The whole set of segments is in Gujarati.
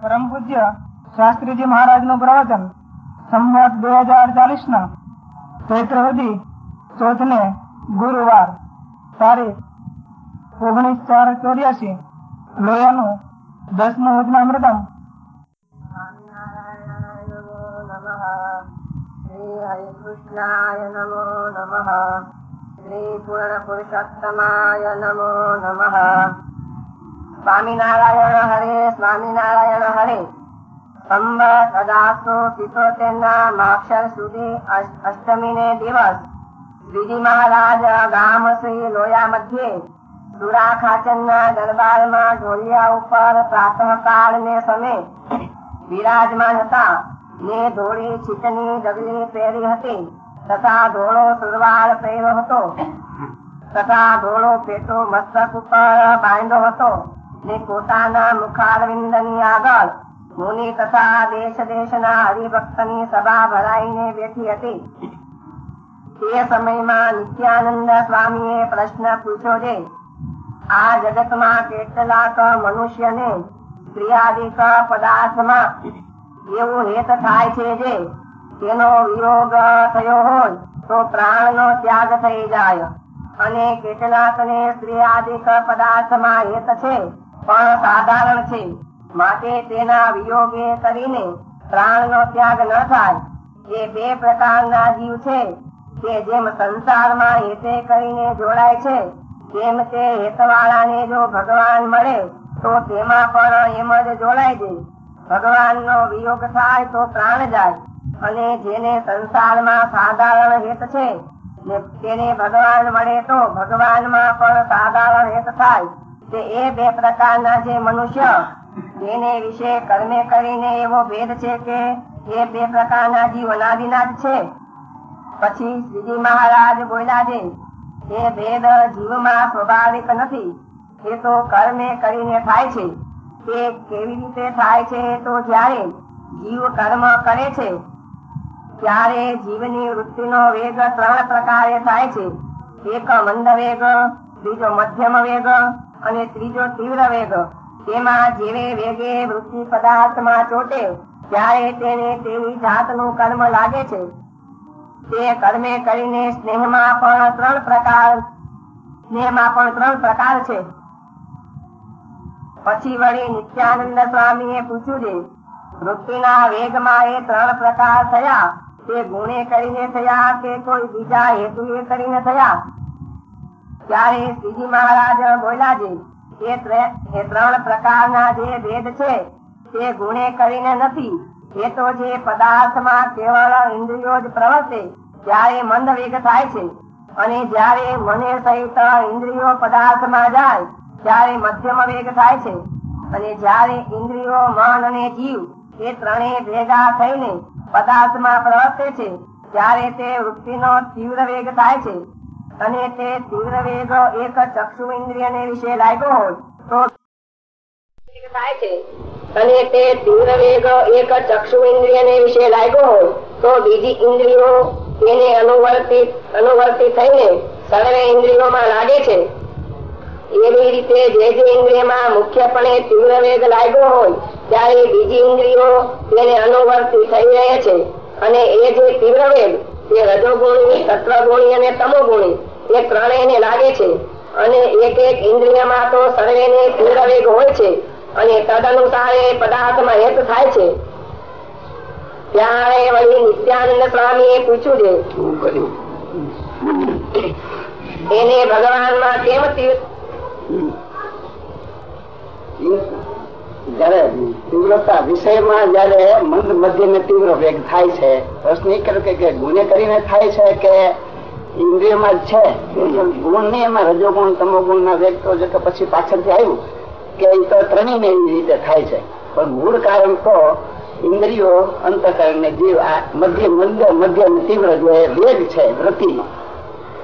પરમ પૂજ્ય શાસ્ત્રીજી મહારાજનું પ્રવચન સંવત બે હજાર ચાલીસ ના ચૈત્ર સુધી ચોથ ને ગુરુવાર તારીખ ઓગણીસ ચાર ચોર્યાસી લોયાનું દસમું વચનામૃતમ કૃષ્ણાય નમો. નમઃ શ્રી પૂર્ણ પુરુષોત્તમાય નમો નમઃ. સ્વામિનારાયણ હરે સ્વામિનારાયણ હરે સંવત અઢારસો પિત્તોતેર ના માક્ષર સુધી અષ્ટમી ને દિવસ બીજી મહારાજ ગામ શ્રી લોયા મધ્યે સુરા ખાચર ના દરબારમાં ઢોલિયા ઉપર પ્રાતઃ કાળ ને સમય વિરાજમાન હતા। ને ધોળી છીટની ડગલી પહેરી હતી। તથા ધોળો સુરવાળ પહેર્યો હતો। તથા ધોળો પેટો મસ્તક ઉપર બાંધ્યો હતો। ને પોતાના મુખારવિંદની આગળ મુનિ તથા દેશ દેશના હરિભક્તની સભા ભરાઈને બેઠી હતી. તે સમયમાં નિત્યાનંદ સ્વામીએ પ્રશ્ન પૂછ્યો છે આ જગતમાં કેટલાક મનુષ્યને ક્રિયાદિક પદાર્થમાં એવું હેત થાય છે જે તેનો વિયોગ થયો હોય તો પ્રાણ નો ત્યાગ થઈ જાય અને કેટલાક ને સ્ત્રીયાદિક પદાર્થમાં હેત છે પણ સાધારણ છે. માટે તેના વિયોગે કરીને પ્રાણ નો ત્યાગ ન થાય. એ બે પ્રકારના જીવ છે કે જેમ સંસારમાં હેતે કરીને જોડાય છે, તેમ તે હેતવાળાને જો ભગવાન મળે, તો તેમાં પણ એમ જ જોડાય છે. ભગવાન નો વિયોગ થાય તો પ્રાણ જાય, અને જેને સંસારમાં સાધારણ હેત છે તેને ભગવાન મળે તો ભગવાનમાં પણ સાધારણ હેત થાય. તે એ બે પ્રકારના જે મનુષ્ય એને વિશે કર્મે કરીને એવો ભેદ છે કે એ બે પ્રકારના જીવ અનાદિના જ છે. પછી શ્રીજી મહારાજ બોલ્યા છે, એ ભેદ જીવમાં સ્વાભાવિક નથી, એ તો કર્મે કરીને થાય છે. તે કેવી રીતે થાય છે તો જ્યારે જીવ કર્મ કરે છે, ત્યારે જીવની વૃત્તિનો વેગ ત્રણ પ્રકારે થાય છે. એક મંદ વેગ, બીજો મધ્યમ વેગ અને ત્રીજો તીવ્ર વેગ. તેમાં જેવે વેગે વૃત્તિ પદાર્થમાં ચોટે, ત્યારે તેને તેવી જાતનું કર્મ લાગે છે. તે કર્મે કરીને સ્નેહમાં પણ ત્રણ પ્રકાર, સ્નેહમાં પણ ત્રણ પ્રકાર છે. પછી વળી નિત્યાનંદ સ્વામી એ પૂછ્યું છે વૃત્તિના વેગમાં એ ત્રણ પ્રકાર થયા, તે ગુણે કરીને થયા કે કોઈ બીજા હેતુ એ કરીને થયા? ત્યારે શ્રીજી મહારાજ બોલ્યા છે એ ત્રણ પ્રકારના જે ભેદ છે, તે ગુણે કરીને નથી. એ તો જે પદાર્થમાં કેવળ ઇન્દ્રિયો જ પ્રવર્તે, ત્યારે મંદ વેગ થાય છે. અને જ્યારે મને સહિત ઇન્દ્રિયો પદાર્થમાં જાય, ત્યારે મધ્યમ વેગ થાય છે. અને જ્યારે ઇન્દ્રિયો મન અને જીવ, એ ત્રણેય ભેગા થઈને પદાર્થમાં પ્રવર્તે છે, ત્યારે તે વૃત્તિનો તીવ્ર વેગ થાય છે. અને તે તીવ્ર વેગ એક ચક્ષુ ઇન્દ્રિય ને વિશે લાગ્યો હોય તો થાય છે. અને તે તીવ્ર વેગ એક ચક્ષુ ઇન્દ્રિય ને વિશે લાગ્યો હોય તો બીજી ઇન્દ્રિયો તેને અનુવર્તિત અનુવર્તિત થઈને સર્વે ઇન્દ્રિયોમાં લાગે છે. એવી રીતે જે જે ઇન્દ્રિયમાં મુખ્યપણે તીવ્ર વેગ લાગ્યો હોય, ત્યારે બીજી ઇન્દ્રિયો તેને અનુવર્તિત થઈ રહે છે. અને એ જે તીવ્ર વેગ તે રજોગુણી સત્વગુણી અને તમોગુણી એ ત્રણેય લાગે છે. અને એક એક ઇન્દ્રિયમાં તો સર્વે ને તીવ્ર વેગ હોય છે અને તદનુસારે પદાર્થમાં હેત થાય છે. ત્યારે વળી નિત્યાનંદ સ્વામી એ પૂછ્યું છે એને ભગવાનમાં કેમ જયારે તીવ્રતા વિષયમાં જયારે મંદ મધ્ય ને તીવ્ર વેગ થાય છે, પ્રશ્ન એ કે ગુને કરીને થાય છે કે ઇન્દ્રિયમાં છે? ગુણ ને એમાં રજોગુણ તમોગુણ ના વેગ તો જે પછી પાછળથી આવ્યું કે એ તો ત્રણેય ને એવી રીતે થાય છે. પણ મૂળ કારણ તો ઇન્દ્રિયો અંતકરણ ને જીવ, આ મધ્ય મંદ મધ્ય ને તીવ્ર જે વેગ છે વૃત્તિ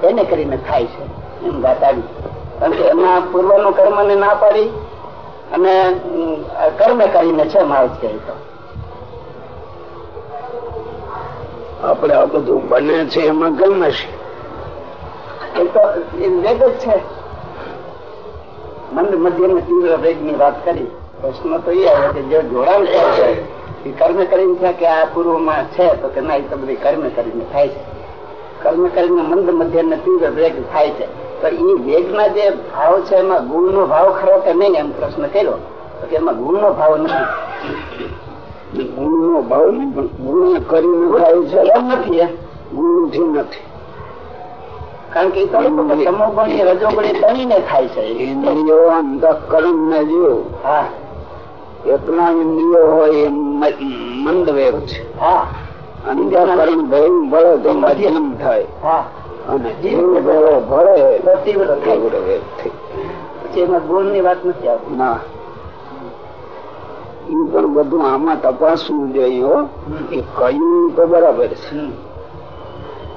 એને કરીને થાય છે. એમ વાત આવી. કારણ કે એમાં પૂર્વનું કર્મ ને ના પાડી અને કર્મ કરીને છે માણસ તો. આપડે આ બધું બને છે એમાં ગમે છે. એ તો વેગ જ છે. મંદ મધ્ય ને તીવ્ર વેગની વાત કરી. પ્રશ્ન તો એ આવે કે જો જોડાણ છે એ કર્મ કરીને છે કે આ પૂર્વમાં છે તો કે ના એ તો બધી કર્મ કરીને થાય છે. કર્મ કરીને મંદ મધ્ય ને તીવ્ર વેગ થાય છે. તો એ વેગના જે ભાવ છે એમાં ગુણ નો ભાવ ખરો કે નહીં એમ પ્રશ્ન કર્યો. તો કે એમાં ગુણ નો ભાવ નથી. ગુણ નો ભાવ ગુણ કરીને થાય છે. એમ નથી ગુણથી નથી. કારણ કે એ તો તમો ગણી રજો ગણી તણીને થાય છે. ઇન્દ્રિયો અંતઃકરણ ને જીવ હા. એકલા ઇન્દ્રિયો હોય એ મંદ વેગ છે. હા. અંતઃકરણ ભય ભળે તો મધ્યમ થાય. હા. અને જીવ ભળે તો થાય તીવ્ર વેગ થઈ પછી એમાં ગુણની વાત નથી આવતી. ના. એ પણ બધું આમાં તપાસવું જોઈએ એ કયું તો બરાબર છે.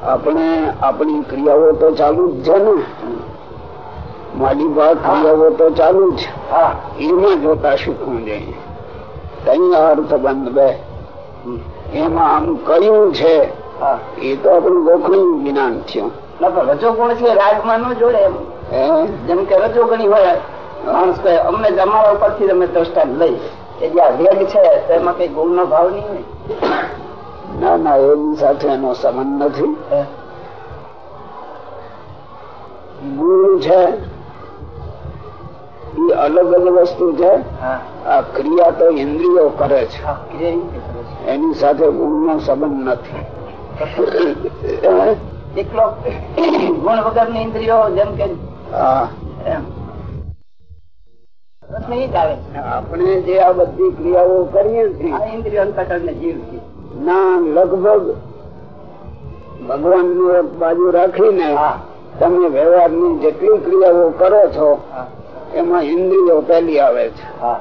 આપણે આપણી ક્રિયાઓ તો ચાલુ જ છે ને. મારી વાત ક્રિયાઓ તો ચાલુ જ એમાં જોતા શીખવું જોઈએ. કઈ અર્થ બંધ બે એમાં આમ કયું છે? એ તો આપણું ગોખણું જ્ઞાન થયું રજો ગુણ છે? રાગમાં ન જોડે જેમ કે રજો ગણી હોય માણસ કહે અમને અમારા ઉપરથી અમે દ્રષ્ટાંત લઈ. કે જ્યાં વેગ છે તો એમાં કઈ ગુણ નો ભાવ નહીં ના? ના એની સાથે એનો સંબંધ નથી. ગુણ છે એ અલગ અલગ વસ્તુ છે. આ ક્રિયા તો ઇન્દ્રિયો કરે છે. એની સાથે ગુણ નો સંબંધ નથી? એકલો ગુણ વગરની ઇન્દ્રિયો જેમ કે. આપણે જે આ બધી ક્રિયાઓ કરીએ છીએ અંતકરણ ને જીવ છે. ના લગભગ ભગવાનનું એક બાજુ રાખીને તમે વ્યવહારની જેટલી ક્રિયાઓ કરો છો એમાં ઇન્દ્રિયો પહેલી આવે છે. હા.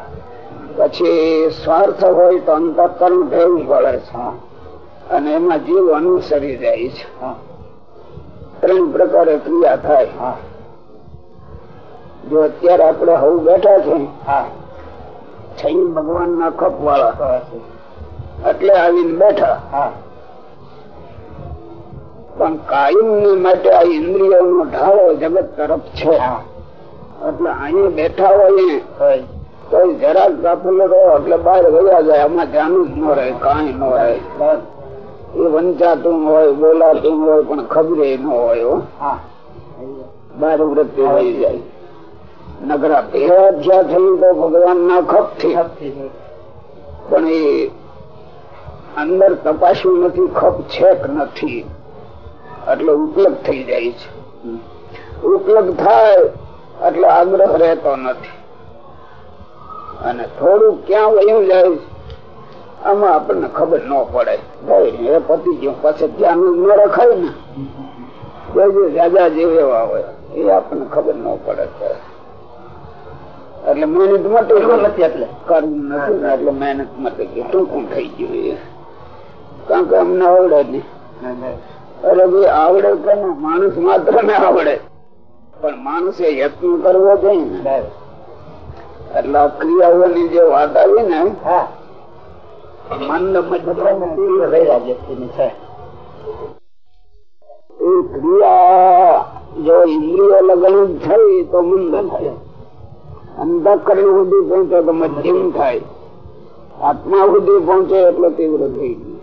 પછી સ્વાર્થ હોય તો અંતકરણ ભેવું પડે છે. અને એમાં જીવ અનુસરી જાય છે. ત્રણ પ્રકારે ક્રિયા થાય. જો અત્યારે આપણે હવે બેઠા છે ભગવાન ના ખપ વાળા એટલે આવીને બેઠા. પણ કાયમની માટે આ ઇન્દ્રિયો નો ઢાળો જગત તરફ છે. હા. એટલે અહીં બેઠા હોય. તો જરાક ગાફલ એટલે બહાર ગયા જાય. આમાં ધ્યાન જ ન રહે કાંઈ ન રહે. એ વંચાતું હોય બોલાતું હોય પણ ખબરે ન હોય હો. વૃત્તિ થઈ જાય. નગરા ભેગા જ્યાં થયું તો ભગવાન ના ખપથી પણ એ અંદર તપાસ્યું નથી ખપ છે કે નથી. એટલે ઉપલબ્ધ થઈ જાય છે. ઉપલબ્ધ થાય એટલે આગ્રહ રહેતો નથી. અને થોડું ક્યાં વયું જાય છે, આમાં આપણને ખબર ન પડે. ભાઈ એ પતી ગયું પછી ધ્યાન ન રખાય ને. રાજા જેવા એવા હોય એ આપણને ખબર ન પડે એટલે મહેનત માટે નથી એટલે? કરવું નથી ને એટલે મહેનત માટે ટૂંકું થઈ ગયું કારણ કે અમને આવડે નહીં. અરે ભાઈ આવડે કે માણસ માત્ર ને આવડે. પણ માણસે યત્ન કરવો જોઈએ ને. એટલે ક્રિયાઓની જે વાત આવી ને હા. મધ્યમ થાય. આત્મા સુધી પહોંચે એટલે તીવ્ર થઈ ગયું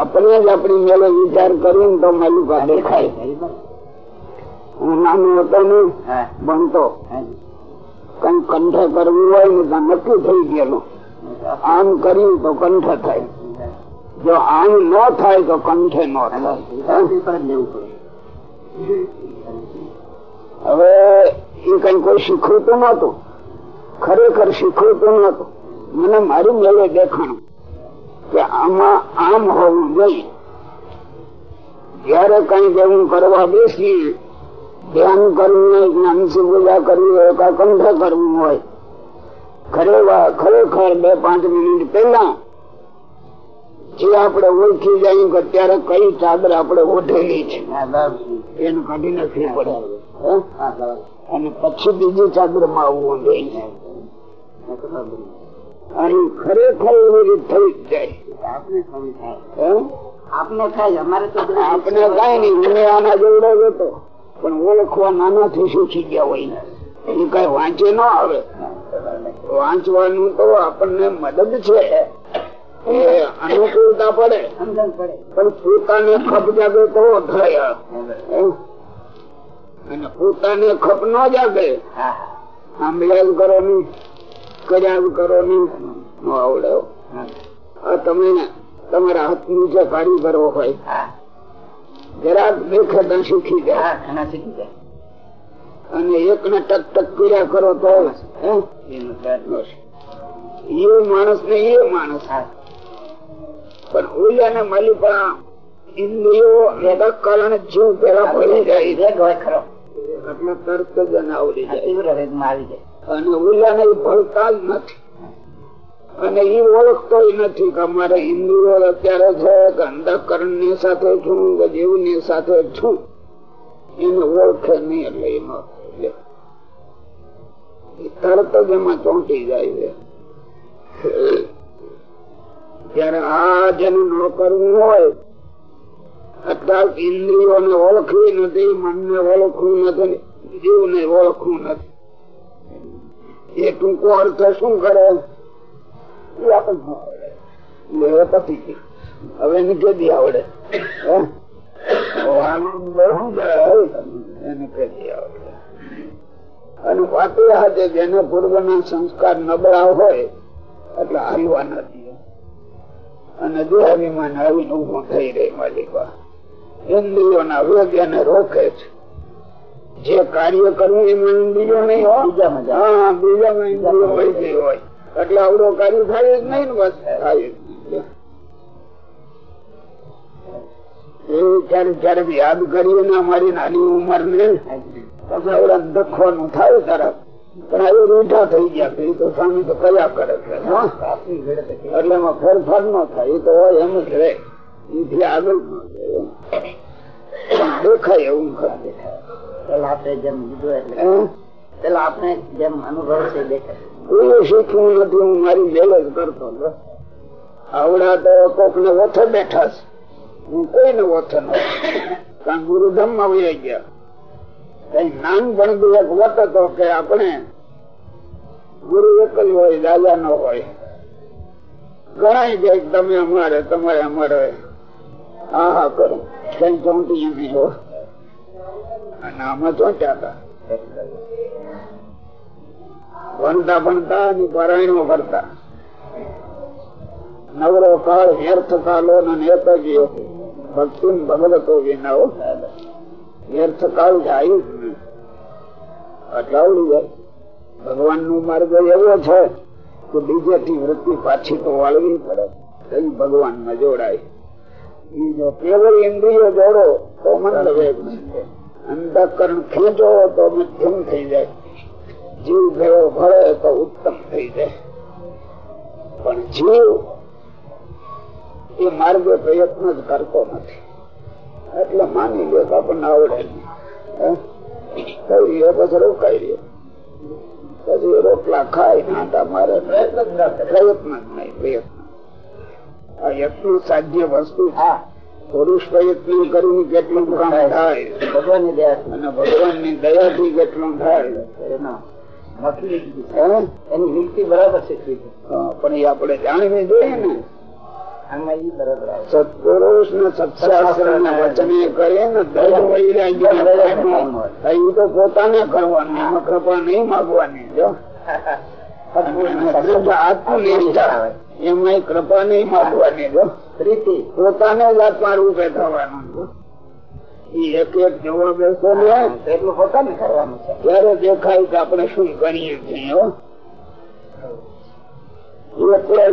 આપણે જ આપણી મેળો વિચાર કરીને તો મેલુકા દેખાય. હું નાનો હતો ને હા. ભણતો. કઈ કંઠે કરવું હોય ને નક્કી થઈ ગયેલું. આમ કર્યું તો કંઠ થાય. જો આમ ન થાય તો કંઠે ન થાય. હવે એ કઈ કોઈ શીખવતું નતું ખરેખર શીખવતું નતું મને મારી મેળે દેખાણું કે આમાં આમ હોવું જોઈએ. જયારે કઈ જેવું કરવા બેસીએ ધ્યાન કરવું હોય જ્ઞાનસી પૂજા કરવી હોય કંઠે કરવું હોય ખરેખર બે પાંચ મિનિટ પહેલા જે આપણે ઓળખી જાય કે અત્યારે કઈ ચાદર આપણે ઓઢેલી છે. એને કાઢી નાખવી પડે. અને પછી બીજી ચાદરમાં આવવું જોઈએ અહીં ખરેખર એવી રીત થઈ જ જાય. હે? આપને થાય અમારે તો આપણે કઈ મને આના જેવડો હતો. પણ ઓળખવા નાનાથી શીખી ગયા હોય. એ કઈ વાંચે ન આવે. વાંચવાનું તો આપણને મદદ છે. અનુકૂળતા પડે. પણ પોતાને ખપ જાગે તો થાય. અને પોતાને ખપ ન જાગે હા આમ યાદ કરો ની કર્યા કરો ની ન આવડે આ તમે તમારા હાથ નીચે કરવો હોય જરાક દેખે તો શીખી જાય. શીખી જાય. અને એક ને ટક ટક કર્યા કરો તો એ માણસ ને એ માણસ પણ ઓલિયા ને માલિકા ઇન્દ્રિયો એના કારણે જીવ પેલા પડી જાય. છે. વેગ હોય ખરો. એટલે તરત જ એને જાય. તીવ્ર વેગમાં આવી જાય. અને ઓલિયા ને ભળતા જ નથી. અને એ ઓળખતો નથી કે અમારે ઇન્દ્રિયો અત્યારે છે કે અંધકરણની સાથે છું કે જીવની સાથે છું. એને ઓળખે નહીં એટલે એમાં તરત જ એમાં ચોંટી જાય છે. ત્યારે આ જેનું ન કરવું હોય, અત્યાર ઇન્દ્રિયોને ઓળખવી નથી, મનને ઓળખવું નથી, જીવને ઓળખવું નથી. એ ટૂંકો અર્થ શું કરે. લે પતી હવે કેદી આવડે? એને કેદી આવડે? અને વાતે હાથે જેને પૂર્વના સંસ્કાર નબળા હોય એટલે હાલવા નથી અને દેહાભિમાન આવીને ઉભું થઈ રહી માલિકા ઇન્દ્રિયોના વેગ એને રોકે છે. જે કાર્ય કરવું એમાં ઇન્દ્રિયો નહીં હોય બીજામાં બીજામાં ઇન્દ્રિયો હોય ગઈ હોય. એટલે આવડો કાર્ય થાય જ નહીં ને બસ થાય જ ક્યારે ક્યારેક યાદ કરીએ ને અમારી નાની ઉંમર ને પછી આવડા દખવાનું થાય તરફ પણ હવે રૂઢા થઈ ગયા એ તો સ્વામી તો કયા કરે છે? એટલે એમાં ફેરફાર ન થાય એ તો હોય એમ જ રહે. એથી આગળ દેખાય એવું પેલા આપણે જેમ કીધું એટલે? પેલા આપણે જેમ અનુભવ છે દેખાય. કોઈ શીખવું નથી હું મારી મેલ જ કરતો. આવડા તો કોક ને બેઠા છે. હું ઓથે ન કારણ ગુરુધામમાં ગયા. કઈ નાનપણ એક વત હતો કે આપણે ગુરુ એક હોય દાદા નો હોય. ગણાય જાય તમે અમારે, તમારે અમારે. હા હા, કરો. કઈ ચોંટી નહીં હો. અને આમાં ચોંટ્યા હતા. ભણતા ભણતા અને પારાયણો ભરતા નવરો કાળ વ્યર્થ કાલો નેત ગયો ભક્તિ ભગવતો વિનાઓ વ્યર્થ કાળ જાય જ નહીં. જાય. ભગવાન નો માર્ગ એવો છે કે બીજેથી વૃત્તિ પાછી તો વાળવી પડે. ભગવાનમાં જોડાય. કેવળ ઇન્દ્રિયો જોડો તો મંદ વેગ છે. અંતકરણ ખેંચો તો મધ્યમ થઈ જાય. જીવ ભેળો ભળે તો ઉત્તમ થઈ જાય. પણ જીવ એ માર્ગે પ્રયત્ન જ કરતો નથી. એટલે માની લે આપણને આવડે કઈ રહ્યો પછી રોકાઈ રહ્યો. પછી રોટલા ખાય નાટા મારે પ્રયત્ન જ નહીં પ્રયત્ન. આ યત્ન સાધ્ય વસ્તુ. હા. પુરુષ પ્રયત્ન કરીને કેટલું કામ થાય. ભગવાનની દયા. અને ભગવાનની દયા થી કેટલું થાય. એના નીતિ બરાબર છે. પણ એ આપણે જાણવી જોઈએ ને. સત્પુરુષ ને સત્શાસ્ત્ર ને વચને કરે ને દૈવ વૈરાગ્ય ને પ્રેમો. એ તો પોતાને કરવાનું કૃપા નહીં માગવાની જો. આત્મનિષ્ઠા એમાં કૃપા નહીં માગવાની જો. પ્રીતિ. પોતાને જ આત્મા રૂપે થવાનું એ એક એક જોવા બેસો ને એટલું પોતાને કરવાનું ત્યારે દેખાય કે આપણે શું કરીએ છીએ. એટલે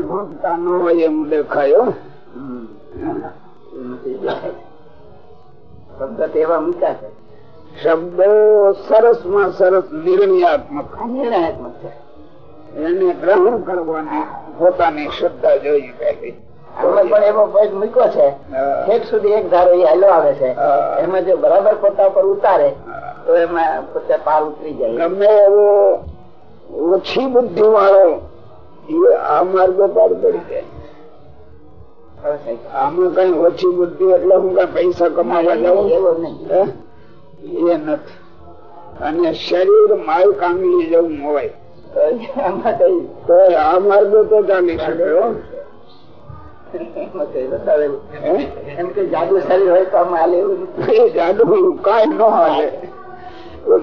ન હોય એમ દેખાય. શબ્દ એવા મૂક્યા છે. શબ્દો સરસમાં સરસ નિર્ણયાત્મક નિર્ણયાત્મક છે. એને ગ્રહણ કરવાની પોતાની શ્રદ્ધા જોઈ પહેલી પણ એવો પોઈન્ટ મૂક્યો છે. છેક સુધી એક ધારો એ હાલો આવે છે. એમાં જો બરાબર પોતા પર ઉતારે તો એમાં પોતે પાર ઉતરી જાય. ગમે એવો ઓછી બુદ્ધિ વાળો આ માર્ગ પાર પડી જાય. આમાં કઈ ઓછી બુદ્ધિ એટલે હું કઈ પૈસા કમાવા જાઉં? એ નથી. અને શરીર માલ કાંગલી જેવું હોય. તો આ માર્ગો તો ચાલી શકે હો. એમાં કઈ બતાવેલું જાદુ શરીર હોય તો હાલે જાદુ કઈ ન હાલે.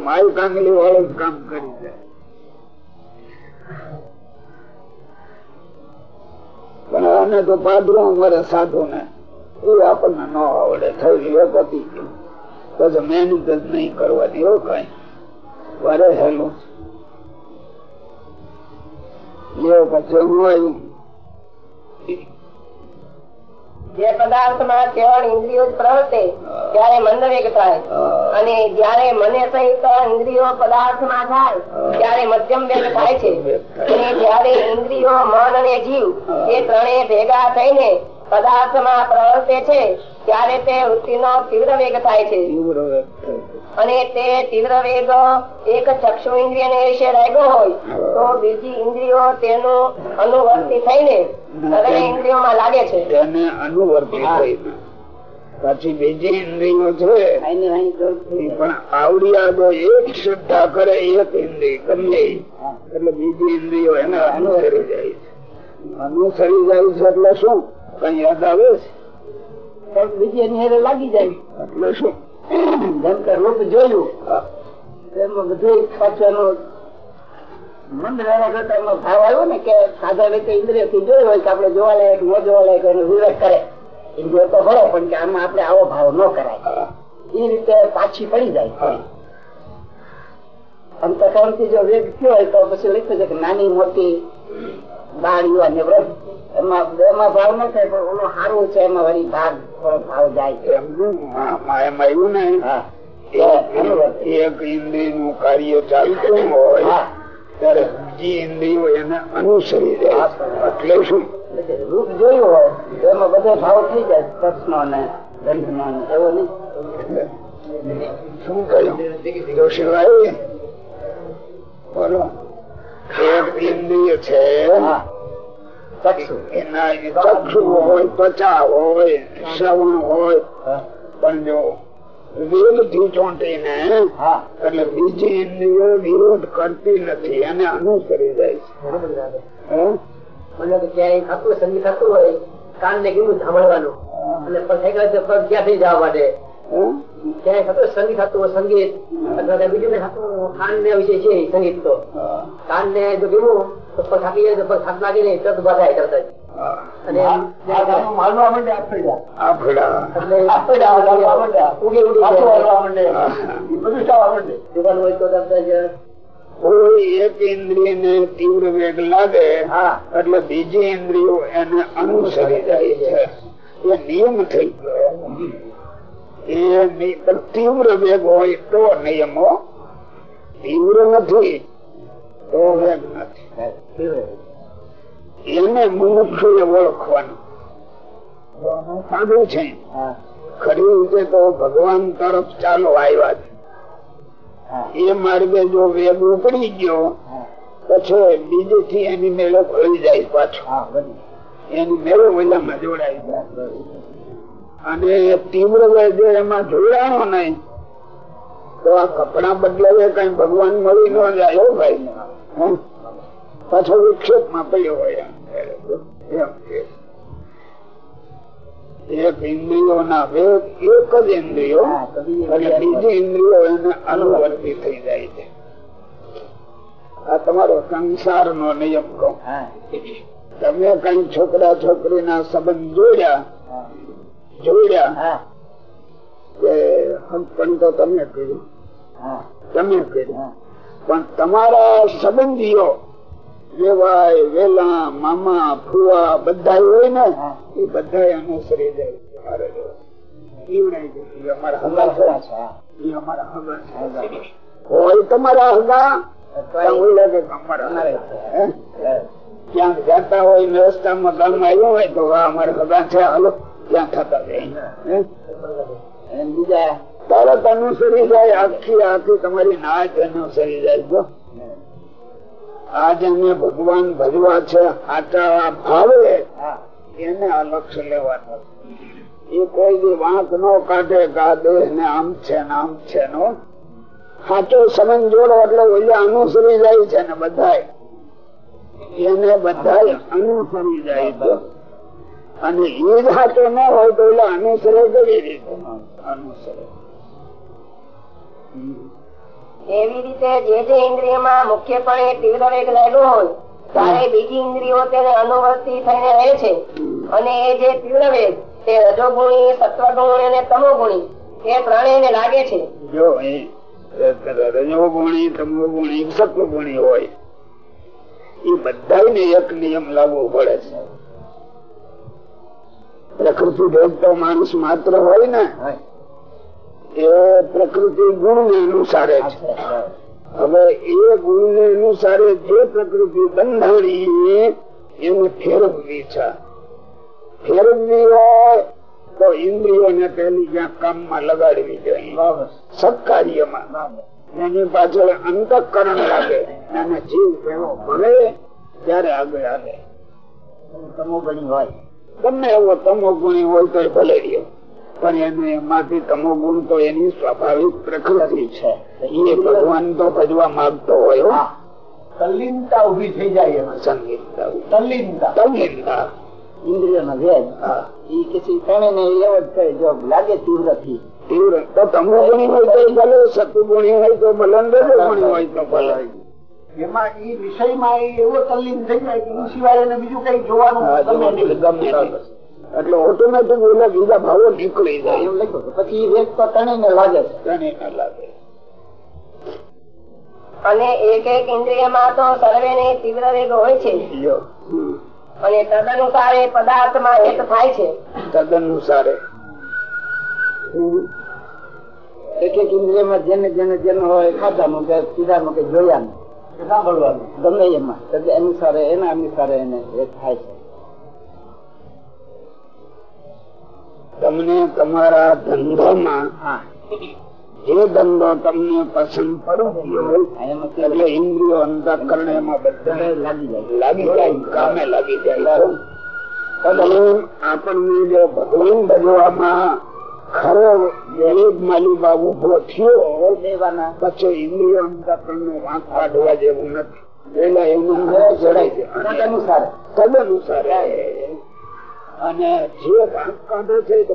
માલ કાંગલી વાળો કામ કરી જાય આને તો પાદરો અમારે સાધુ ને એ આપણને ન આવડે થઈ ગયો પતી ગયું. પછી મહેનત જ નહીં કરવાની એવું કઈ. વરે હેલું. એ પછી હું આવ્યું. જે પદાર્થમાં કેવળ ઇન્દ્રિયો જ પ્રવર્તે, ત્યારે મંદવેગ થાય. અને જયારે મને સહિત ઇન્દ્રિયો પદાર્થમાં થાય, ત્યારે મધ્યમ વેગ થાય છે. અને જયારે ઇન્દ્રિયો, મન અને જીવ, એ ત્રણેય ભેગા થઈને પદાર્થમાં પ્રવર્તે છે ત્યારે તે વૃત્તિનો તીવ્ર વેગ થાય છે. અને તે તીવ્ર વેગ એક ચક્ષુ ઇન્દ્રિય ને વિશે રહેલો હોય તો બીજી ઇન્દ્રિયો તેનું અનુવર્તી થઈને સર્વે ઇન્દ્રિયોમાં લાગે છે. તેને અનુવર્તી થઈને પછી બીજી ઇન્દ્રિયો છે પણ આવડી આગો એક શ્રદ્ધા કરે એક ઇન્દ્રિય ગમે એટલે બીજી ઇન્દ્રિયો એને અનુસરી જાય છે. અનુસરી જાય છે એટલે શું? કઈ યાદ આવે? છે બીજી એની હારે લાગી જાય. એટલે શું? જેમ કે રૂપ જોયું. એમાં બધું પાછું એનું રહેવા ભાવ આવ્યો ને કે સાદા રીતે ઇન્દ્રિયથી જોયું હોય કે આપણે જોવા લાયક ન જોવા લાયક એનો વિવેક કરે. ઇન્દ્રિય તો ભરો પણ કે આમાં આપણે આવો ભાવ ન કરાય. એ રીતે પાછી પડી જાય. હા. અંતકરણથી જો વેગ થયો હોય તો પછી લખ્યું છે કે નાની મોટી બાળ યુવાન વ્રત એમાં એમાં ભાવ ન થાય પણ ઓલો સારું છે એમાં વળી ભાગ થોડો ભાવ જાય. છે એમ શું? આમાં એમ આવ્યું ને એક- ઇન્દ્રિયનું કાર્ય ચાલતું હોય ત્યારે બીજી ઇન્દ્રિયો એને અનુસરી જાય એટલે શું? રૂપ જોયું હોય એમાં બધો ભાવ થઈ જાય સ્પર્શનો ને ગંધનો નો એવો નહીં. શું કહ્યું? જોશીભાઈ બોલો ચક્ષુ હોય ત્વચા હોય શ્રવણ હોય પણ જો વેલ ચોંટીને એટલે બીજી વિરોધ કરતી નથી અને અનુસરી જાય છે સંગીત થતું હોય કાન ને કેવું સાંભળવાનું અને પગ સંગીત બીજું ને ને વિશે છે સંગીત તો કાન ને થાકી જાય તો થાક લાગે નહીં તરત તીવ્ર વેગ લાગે એટલે બીજી ઇન્દ્રિયો એને અનુસરી જાય છે. એ નિયમ થઈ ગયો. એ તીવ્ર વેગ હોય તો નિયમો તીવ્ર નથી તો વેગ નથી. એને મુમુક્ષુ ઓળખવાનું. સાધુ છે. ખરી રીતે તો ભગવાન તરફ ચાલો આવ્યા છે. એ માર્ગે જો વેગ ઉપડી ગયો પછી બીજી થી એની મેળે ભળી જાય પાછો. એની મેળે ઓલામાં જોડાય અને તીવ્ર જો એમાં જોડાણો નહીં તો આ કપડા બદલાવે કઈ ભગવાન મળી ન જાય એવું ભાઈ? પાછો વિક્ષેપમાં પડ્યો હોય એક ઇન્દ્રિયો ના વેગ એક જ ઇન્દ્રિયો અને બીજી ઇન્દ્રિયો એને અનુવર્તી થઈ જાય છે. આ તમારો સંસાર નો નિયમ કહો. તમે કઈ છોકરા છોકરી ના સંબંધ જોડ્યા હા. જોડ્યા હા. કે પણ તો તમે કર્યું. હા. તમે કર્યું. પણ તમારા સંબંધીઓ વેવાય વેલા મામા ફુવા બધા હોય ને એ બધા અનુસરી જાય. હોય તમારા હગા? ક્યાંક જતા હોય ને રસ્તામાં ગામ આવ્યો હોય તો અમારા હગા છે. હાલો ક્યાં થતા જાય. બીજા? તરત અનુસરી જાય. આખી આખી તમારી નાચ અનુસરી જાય. જો. આજ જેને ભગવાન ભજવા છે આચા ભાવે એને અલક્ષ લેવાનો એ કોઈ દી વાંક નો કાઢે કે આ દેહ ને આમ છે ને આમ છે નો સાચો સંબંધ જોડો એટલે ઓલા અનુસરી જાય છે ને બધા એને બધા અનુસરી જાય છે. અને એ જ હાથો ન હોય તો એટલે અનુસરે કરી રીતે? અનુસરે. એવી રીતે જે જે ઇન્દ્રિયમાં મુખ્યપણે તીવ્ર વેગ રહેલો હોય ત્યારે બીજી ઇન્દ્રિયો તેને અનુવર્તી થઈને રહે છે. અને એ જે તીવ્ર વેગ તે રજોગુણી સત્વગુણી અને તમોગુણી એ ત્રણેયને લાગે છે. જો રજોગુણી તમોગુણી સત્વગુણી હોય એ બધાને એક નિયમ લાગુ પડે છે. પ્રકૃતિ ભેદ તો માણસ માત્ર હોય ને એ પ્રકૃતિ ગુણ ને અનુસારે છે. હવે એ ગુણ ને અનુસારે જે પ્રકૃતિ બંધાણી એને ફેરવવી છે. ફેરવવી હોય તો ઇન્દ્રિયોને પેલી જ્યાં કામમાં લગાડવી જોઈએ. સત્કાર્યમાં. એની પાછળ અંતકરણ લાગે. અને જીવ કેવો ભરે ત્યારે આગળ આવે. તમો ગણી હોય. ગમે એવો તમો ગુણી હોય તો ભલે રહ્યો. પણ એને એમાંથી તમો ગુણ તો એની સ્વાભાવિક પ્રકૃતિ છે. એ ભગવાન તો ભજવા માંગતો હોય તલ્લીનતા ઊભી થઈ જાય એમાં. સંગીતતા તલ્લીનતા. તલ્લીનતા. ઇન્દ્રિય નો ભેદ એ કિસી ત્રણે ને એવો જ છે જો લાગે તીવ્ર તીવ્ર. તો તમો ગુણી હોય તો ભલે સતુ ગુણી હોય તો ભલે ગુણી હોય તો ભલે. એમાં એ વિષયમાં એવો તલ્લીન થઈ જાય કે સિવાય બીજું કઈ જોવાનું ગમે નહીં. એટલે ઓટોમેટિક ઓલા બીજા ભાવો નીકળી જાય. એમ લખ્યું પછી વેગ તો ત્રણેય ને લાગે ત્રણેય લાગે. અને એક એક ઇન્દ્રિયમાં તો સર્વે ને તીવ્ર વેગ હોય છે. અને તદનુસાર એ પદાર્થમાં હેત થાય છે. તદનુસાર. એક એક એક ઇન્દ્રિયમાં જેને જેને જેને હોય ખાધાનું કે પીધાનું કે જોયાનું કે સાંભળવાનું ગમે એમાં. અનુસારે એના અનુસારે એને હેત થાય છે. તમને તમારા ધંધામાં જે ધંધો તમને પસંદ પડ્યો હોય એટલે ઇન્દ્રિયો અંતકરણ એમાં બધા લાગી જાય કામે લાગી જાય. આપણને જો ભગવાન ભજવામાં ખરો વેગ માલિબા ઊભો થયો પછી ઇન્દ્રિયો અંતકરણ નો વાંક કાઢવા જેવું નથી. એનું તદનુસાર. અને જે કાઢે છે તે તો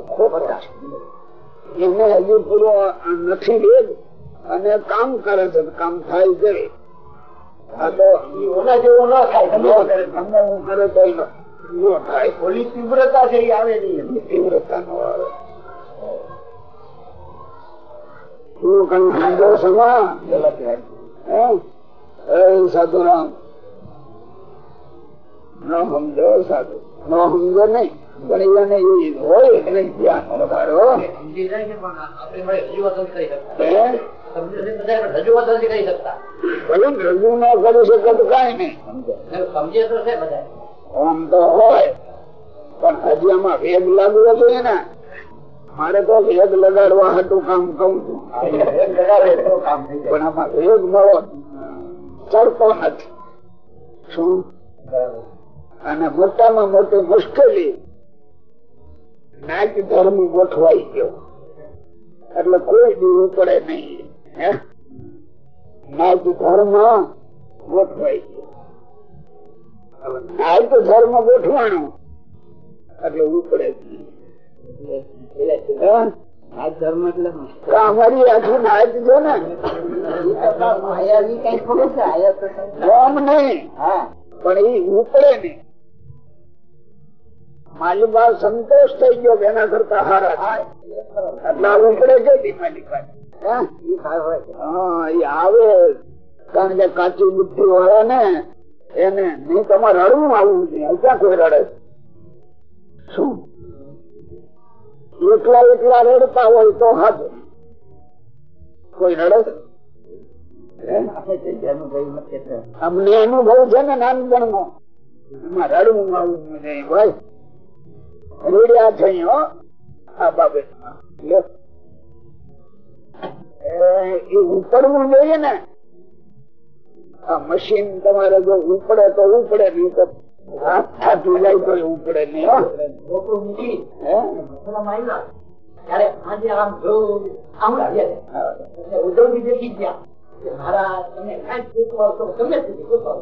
એને હજુ પૂરો નથી વેગ અને કામ કરે છે કામ થાય છે. તીવ્રતા છે એ આવે નહીં તીવ્રતા નો આવે. તું કઈ સમજો સમા? સાધુરામ ન સમજો સાધુ, ન સમજો નહીં. પણ એને એ હોય હે? રજૂ કરી પણ હજી આમાં વેગ લાગવો જોઈએ ને. મારે તો વેગ લગાડવા હતું કામ કઉ છું. પણ આમાં વેગ મળો ચડતો નથી. શું? અને મોટામાં મોટી મુશ્કેલી નાચ ધર્મ ગોઠવાઈ ગયો. એટલે કોઈ દીવું પડે નહીં નાચ ધર્મ ગોઠવાઈ ગયો. નાચ ધર્મ ગોઠવાનું એટલે ઉપડે જ અમારી આખી નાચ છે ને? પણ એ ઉપડે નહીં. માલિબા સંતોષ થઈ ગયો એના કરતા હારા થાય એટલે ઉપડે છે. હા? એ આવે. કારણ કે કાચી બુદ્ધિ વાળા ને એને નહીં તમારે રડવું આવવું જોઈએ. ક્યાં કોઈ રડે શું? એકલા એકલા રડતા હોય તો હાથ કોઈ રડે. અમને અનુભવ છે ને નાનપણ એમાં રડવું આવવું જોઈએ ભાઈ. રેડિયા છે આ બાબતમાં એ ઉપડવું જોઈએ ને. આ મશીન તમારે જો ઉપડે તો ઉપડે નહીં તો હાથ થતું જાય તો ઉપડે નહીં આજે આમ જો આમ ઉદ્ધવજી દેખી ગયા મારા તમે કાંઈ પૂછવા તો પૂછવા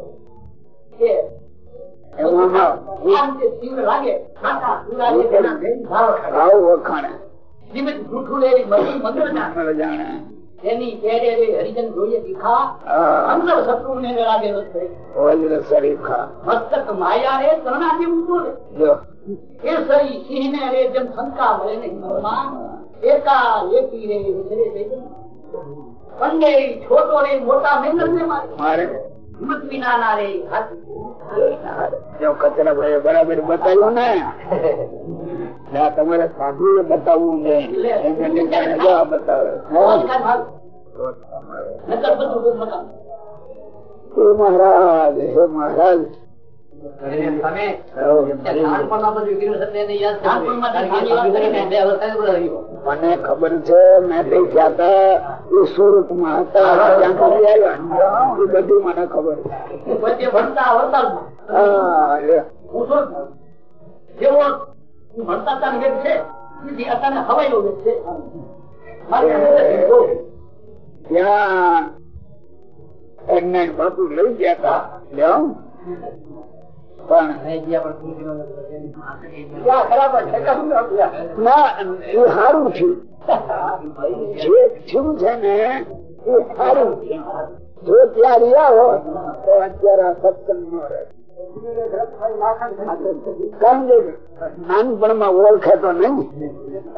માયા રે કરણા જેવું બોલે જો સિંહ ને રે જેમ શંકા મળે ને એકા એકી રે છોટો રે મોટા મેંદર ને મારે હિંમત વિના ના રે કચરા બરાબર બતાવ્યું ને? તમારે સાધુ બતાવવું એમને આ બતાવે. મહારાજ હે મહારાજ. મને ખબર છે મેં તે હતા એ સુરતમાં હતા ત્યાંથી આવ્યા. એ બધું મને ખબર છે. ભણતા વરસાદમાં. હા લે. હું શું? જેવો હું ભણતા તાર વેગ છે વેગ છે. ત્યાં એમને બાપુ લઈ ગયા હતા નાનપણમાં ઓળખે તો નહીં.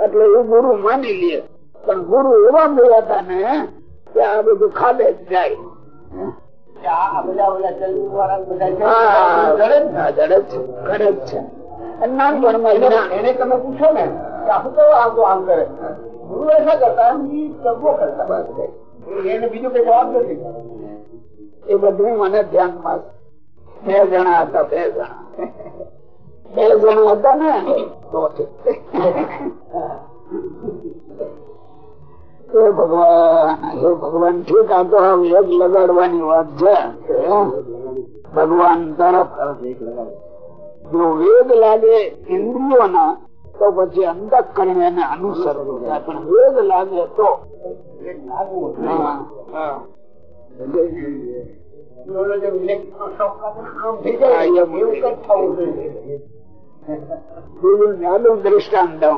એટલે એ ગુરુ માની લે. પણ ગુરુ એવા મળ્યા હતા ને કે આ બધું ખાડે જ જાય. એ બધું મને ધ્યાનમાં છે. બે જણા હતા બે જણા. બે જણા હતા ને તો ભગવાન હે ભગવાન ઠીક આ તો આ વેગ લગાડવાની વાત છે ભગવાન તરફ જો વેગ લાગે ઇન્દ્રિયોના તો પછી અંતઃકરણ એને અનુસરવું થાય. પણ વેગ લાગે તો આમ જાય દ્રષ્ટાંત દઉં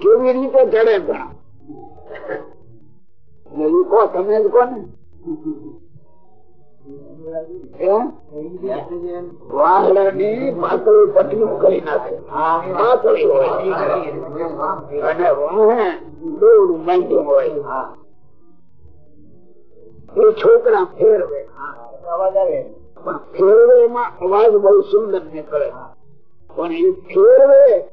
કેવી રીતે ચડે પણ? તમે જ કહો ને હે? નાખે. છોકરા ફેરવે. પણ ફેરવે એમાં અવાજ બહુ સુંદર નીકળે. પણ એ ફેરવે,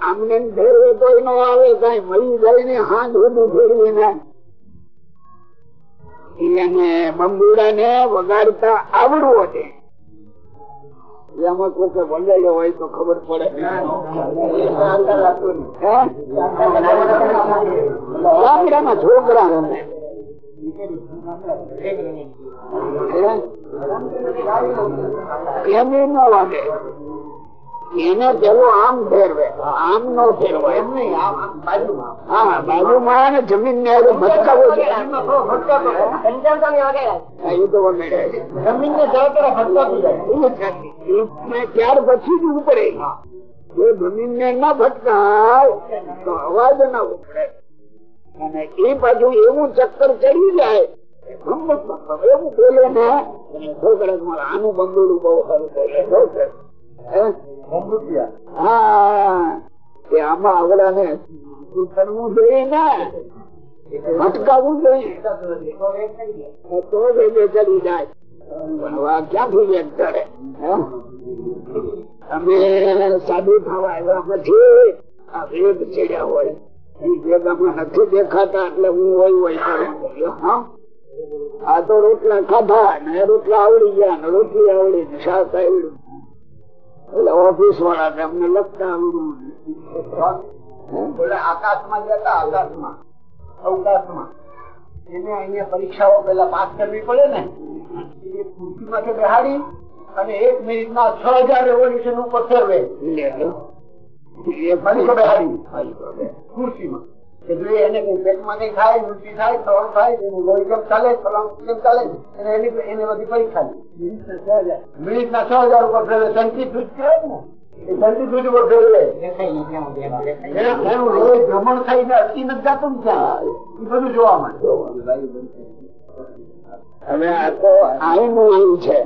આમને ફેરવે તો એનો આવે, કઈ મળી જાય ને હાથ બધું ફેરવી ને એને બંબુડા ને વગાડતા આવડવું છે. એમાં કોઈ વગાડ્યો હોય તો ખબર પડે. ગામડામાં છોકરા રમે. એમ ન વાગે. એને પેલો આમ ફેરવે. આમ નો ફેરવે હા બાજુમાં જમીન ને ભટકાવો છે. ત્યાર પછી જ ઉપડે. જો જમીન ને ના ભટકાય તો અવાજ ના ઉપડે. અને એ બાજુ એવું ચક્કર ચડી જાય. એવું પેલે ને આનું બંગલું બહુ સારું છોકરા. હે? એ આમાં આવડા ને ઉતરવું જોઈએ ને. ભટકાવવું જોઈએ. તો જ ચડી જાય. પણ હવે આ ક્યાંથી વેગ કરે? અમે સાધુ થવા આવ્યા પછી આ વેગ ચડ્યા હોય. એ અમે નથી દેખાતા એટલે હું હોય હોય કરે. હા? આ તો રોટલા ખાધા ને રોટલા આવડી ગયા ને રોટલી આવડી ને શાક આવડ્યું. એટલે ઓફિસ વાળા તમને લખતા આવડ્યું આકાશમાં જતા આકાશમાં. અવકાશમાં. એને અહીંયા પરીક્ષાઓ પેલા પાસ કરવી પડે ને. એ ખુરશીમાંથી બેહાડી અને એક મિનિટમાં છ હજાર રેવોલ્યુશન ઉપર ફેરવે. મનુષ્ય બેહાડી. ખુરશીમાં. કે જો એને કઈ પેટમાં કઈ થાય એનું લોહી કેમ ચાલે ફલાણું કેમ ચાલે અને એની એની બધી પરીક્ષા છ. હજાર ઉપર ફેરવે કહેવાય ને? એ સેન્ટ્રીફ્યુજ ઉપર ફેરવે. એનું લોહી ભ્રમણ થઈને અટકી નથી જતું ને એ બધું જોવા મળે. હવે આ તો આઈનું એવું છે.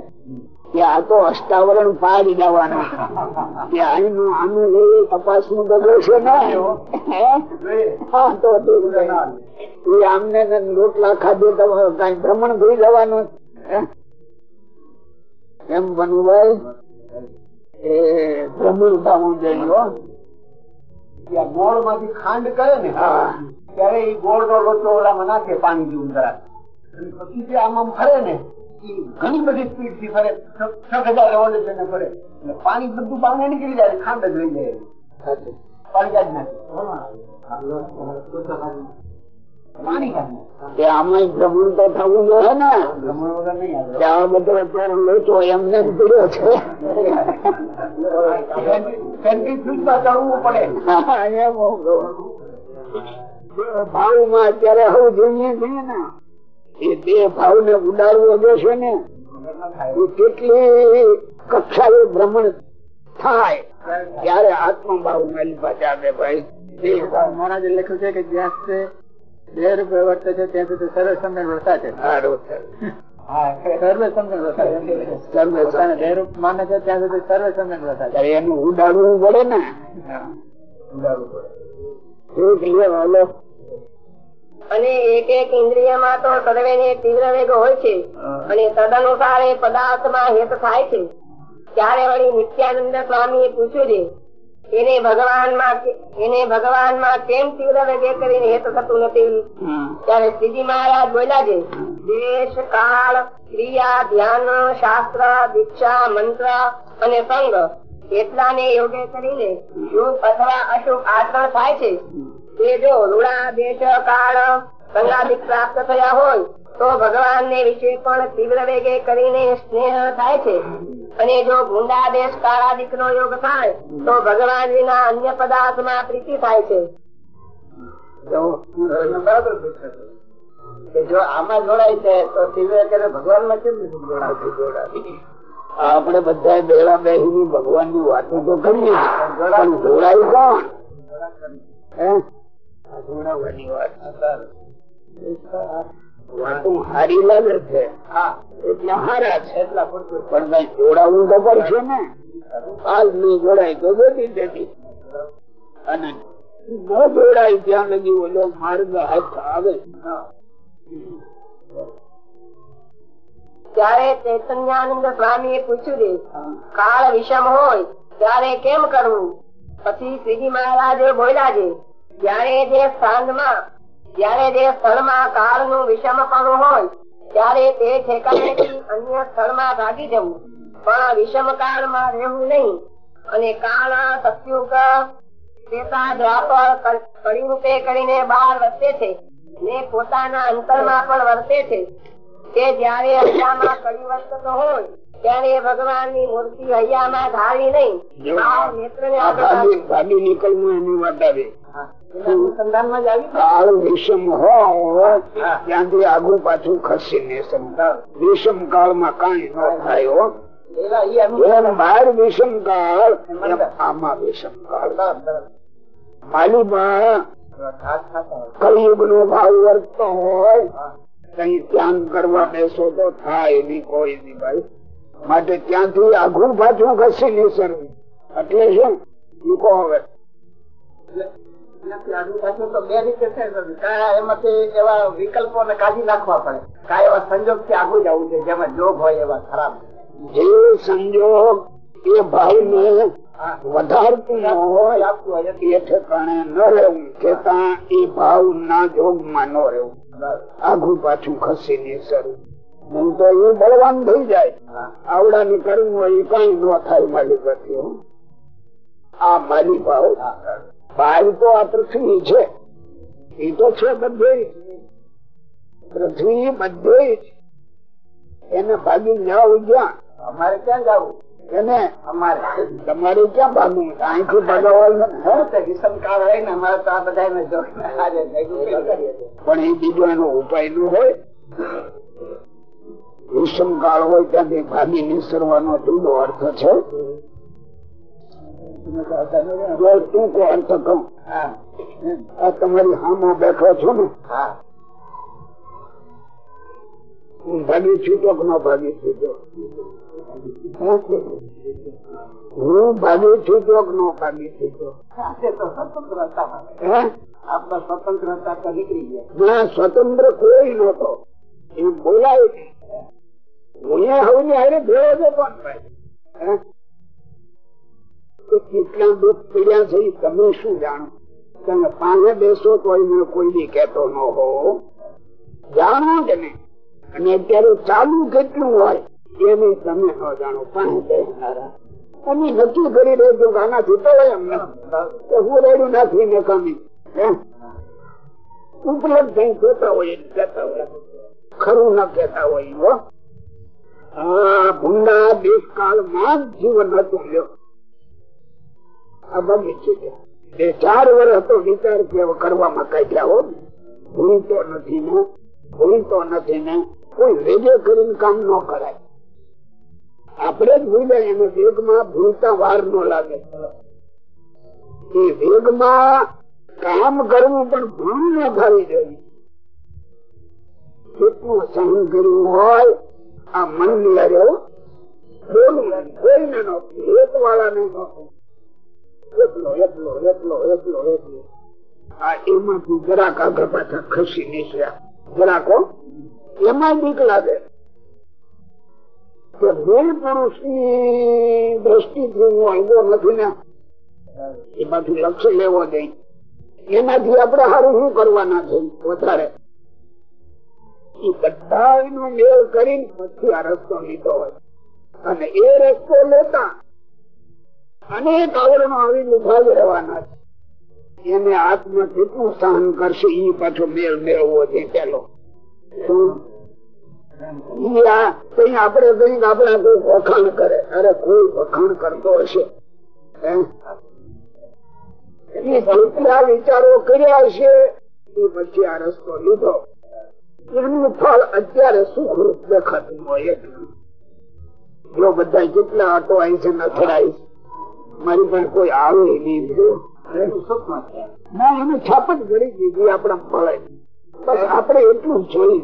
કે આ તો અષ્ટાવરણ પાર જવાનો. કે આનું આનું એ તપાસનું તો છે ને? હા? તો એ આમને રોટલા ખાધે તમારે કઈ ભ્રમણ થઈ જવાનું. એમ બનવું એ ભ્રમણ થવું જોઈએ ગોળમાંથી ખાંડ કરે ને હા. ત્યારે એ ગોળ નો લોચો ઓલામાં નાખે પાણી જેવું જરા પછી આમ ફરે ને ઘણી બધી સ્પીડથી ફરે. છ- હજાર રેવોલ્યુશન ફરે. એટલે પાણી બધું બહાર નીકળી જાય ખાંડ જ રહી જાય. પાણી કાઢી નાખે? પાણી કાઢી નાખે? કે આમાં ભ્રમણ તો થવું જોઈએ ને. ભ્રમણ વગર નહીં આવે. કે આ બધો અત્યારે લોચો એમને જ પીડ્યો છે. હું કહું. ભાવમાં અત્યારે હવે જોઈએ છીએ ને. એ બે ભાવ ને ઉડાડવો જોશે ને કેટલી કક્ષાએ ભ્રમણ થાય ત્યારે આત્મભાવ મેલી પાછા આવે ભાઈ. મહારાજે લખ્યું છે કે જ્યાં સુધી બે રૂપિયા વર્તે છે ત્યાં સુધી સર્વ સમય વર્તા છે. સારું સર્વ સમ્મેલ વર્તા છે. બે રૂપ માને છે ત્યાં સુધી સર્વે સમય વર્તા છે. એનું ઉડાડવું પડે ને? લે હાલો અને એક એક ઇન્દ્રિયમાં તો સર્વેને તીવ્ર વેગ હોય છે. અને તદનુસાર એ પદાર્થમાં હેત થાય છે. ત્યારે વળી નિત્યાનંદ સ્વામીએ પૂછ્યું છે એને ભગવાનમાં એને ભગવાનમાં કેમ તીવ્ર વેગે કરીને હેત થતું નથી? ત્યારે શ્રીજી મહારાજ બોલ્યા છે દેશ કાળ ક્રિયા ધ્યાન શાસ્ત્ર દીક્ષા મંત્ર અને સંગ એટલાને યોગ્ય કરીને શુભ અથવા અશુભ આચરણ થાય છે. તે જો રૂડા દેશ કાળ સંગાદિક પ્રાપ્ત થયા હોય, તો ભગવાન ને વિશે પણ તીવ્ર વેગે કરીને સ્નેહ થાય છે. અને જો ભૂંડા દેશ કાળાદિક નો યોગ થાય, તો ભગવાન વિના અન્ય પદાર્થમાં પ્રીતિ થાય છે. જો આમાં જોડાય છે, તો તીવ્ર કરે ભગવાનમાં કેમ નથી જોડાતું? આપણે બધા બેડા બેસી ભગવાનની વાતો તો કરીએ જોડાયું કોણ? હે? આ જોડાવાની વાત વાતો હારી લાગે છે. હા. એટલે હારા છે એટલા પૂરતું પણ કઈ જોડાવું તો પડશે ને. હાલ નહીં જોડાય તો બેઠી દેતી અને ન જોડાય ત્યાં લગી ઓલો માર્ગ હાથ આવે. ત્યારે ચૈતન્યાનંદ સ્વામી એ પૂછ્યું છે કાળ વિષમ હોય ત્યારે કેમ કરવું? પછી શ્રીજી મહારાજે બોલ્યા છે જ્યારે જે સ્થાનમાં જ્યારે જે સ્થળમાં કાળનું વિષમપણું હોય ત્યારે તે ઠેકાણેથી અન્ય સ્થળમાં ભાગી જવું. પણ વિષમ કાળમાં રહેવું નહીં. અને કાળ સત્યુગ ત્રેતા દ્વાપર ક- રૂપે કરીને બહાર વર્તે છે. ને પોતાના અંતરમાં પણ વર્તે છે. તે જયારે હૈયામાં કડી વર્તતો હોય ત્યારે ભગવાનની મૂર્તિ હૈયામાં ધારી નહીં. આગળ ભાગી નીકળવું એની વાત આવે. અનુસંધાનમાં જ આવી કાળ વિષમ હોય ત્યાંથી આગું પાછું ખસી ને વિષમ કાળમાં કઈ ન થાય હો. પેલા ઈ અનુ- એમ બહાર વિષમ કાળ આમાં વિષમ કાળ. માલીમાં હાથ ખાતા હોય. કલયુગ નો ભાવ વર્તતો હોય કઈ ધ્યાન કરવા બેસો તો થાય નહીં કોઈ નહીં ભાઈ. માટે ત્યાંથી આઘું પાછું ખસી નહીં સરવું એટલે શું? મૂકો હવે. એનાથી તો બે રીતે છે. એમાંથી એવા વિકલ્પો ને કાઢી નાખવા પડે. કાંઈ એવા સંજોગથી આગળ જવું છે જેમાં જોગ હોય એવા ખરાબ. જે સંજોગ એ ભાવ ને વધારતું ન હોય એ ઠેકાણે ન રહેવું. કેતા એ ભાવ ના જોગમાં ન રહેવું. આઘું પાછું ખસી નહીં શરૂ. હું તો એ બળવાન થઈ જાય. આવડા ની કરવું હોય કઈ ન થાય મારી પ્રત્યુ આ મારી ભાવ. ભાવ તો આ પૃથ્વી છે. એ તો છે બધે. પૃથ્વી બધે એને ભાગી જાવ જ્યાં? અમારે ક્યાં જવું? એને? અમારે. તમારે ક્યાં ભાગવું? અહીંથી ભગાવવાનું હે? વિષમકાળ હોય ને અમારે તો આ બધા જોઈને હારે ભેગું કરીએ. પણ એ બીજો એનો ઉપાય નો હોય. વિષમકાળ હોય ત્યાંથી ભાગી નિસરવાનો જુદો અર્થ છે. જો કોણ તો કહું. આ તમારી હામો બેઠો છું ને? હું. ભાગી છૂટો કે ન ભાગી છૂટો હું ભાગી છૂટો કે ન ભાગી છૂટો તો? આપણા સ્વતંત્રતા તો નીકળી ગયા ના સ્વતંત્ર કોઈ નતો એ બોલાય. હું હવે ભેળો જતો ને ભાઈ હે? કેટલા દુઃખ પીડ્યા છે, તમે શું જાણો? તમે પાસે બેસો તો કોઈ બી કેતો ન હો. જાણો કે નહીં અને અત્યારે ચાલુ કેટલું હોય એની તમે ન જાણો. પાસે બેસનારા. અમે નક્કી કરી રહ્યો આના આનાથી હોય અમને હું રેડું નાખી ને કમી. ઉપલબ્ધ થઈ કેતા હોય કહેતા હોય. ખરું ના કેતા હોય ભૂંડા દેશકાળમાં જ જીવન હતું આ બે ચાર વર્ષ તો વિચાર કરવામાં કાઢ્યા હો. ભૂલતો નથી ને ભૂલતો નથી ને. કોઈ વેગે કરીને કામ ન કરાય. આપણે જ ભૂલ્યા એને વેગમાં ભૂલતા વાર ન લાગે. એ વેગમાં કામ કરવું પણ ભૂલ ન થવી જોઈએ. કેટલું સહન કર્યું હોય, આ મન લડ્યો કોઈ ને નો ભેદ વાળા ને એમાંથી જરાક લક્ષ્ય લેવો જોઈએ. એનાથી આપણે સારું શું કરવાના છે? વધારે. એ બધા મેળ કરીને પછી આ રસ્તો લીધો હોય. અને એ રસ્તો લેતા અનેક આવરણો આવી ઊભા જ રહેવાના છે. એને આત્મા કેટલું સહન કરશે એ પાછો મેળ મેળવો છે પેલો. આપડે કંઈક આપડા કોઈ વખાણ કરે. અરે કોઈ વખાણ કરતો હશે. વિચારો કર્યા છે એ પછી આ રસ્તો લીધો. એનું ફળ અત્યારે સુખરૂપ દેખાતું હોય એટલું. જો બધા કેટલા અહીં છે. નથડાઈ મારી પાસે કોઈ આવે નહીં ના, એને છાપ જ કરી દીધી આપણા ફળે બસ આપણે એટલું જ જોઈએ.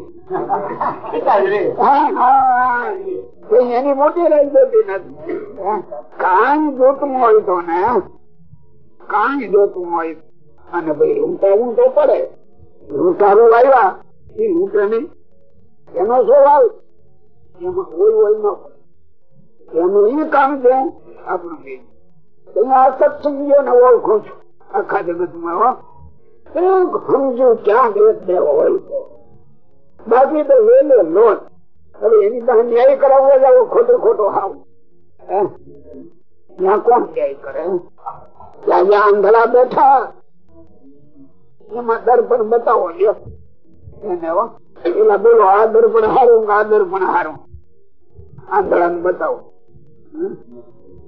એની મોટી રાહ જોતી નથી. કાંઈ જોતું હોય તો ને, કાંઈ જોતું હોય. અને ભાઈ રૂંટાવું તો પડે. લૂંટારું આવ્યા, એ રૂંટે નહીં. એનો સ્વભાવ એમાં હોય હોય ન એનું એ કામ છે આપણું આ સત્સંગીઓ ને ઓળખું છું. આખા જગતમાં હો સમજુ ક્યાં દેશ દેવો હોય બાકી તો વેલો લોટ હવે એની પાસે ન્યાય કરાવવા જાવ ખોટો ખોટો હાવ? ત્યાં કોણ ન્યાય કરે? ત્યાં જ્યાં આંધળા બેઠા. એમાં દર્પણ બતાવો લ્યો. એને પેલા બોલો, આ દર્પણ હારું આ દર્પણ હારું? આંધળા ને બતાવો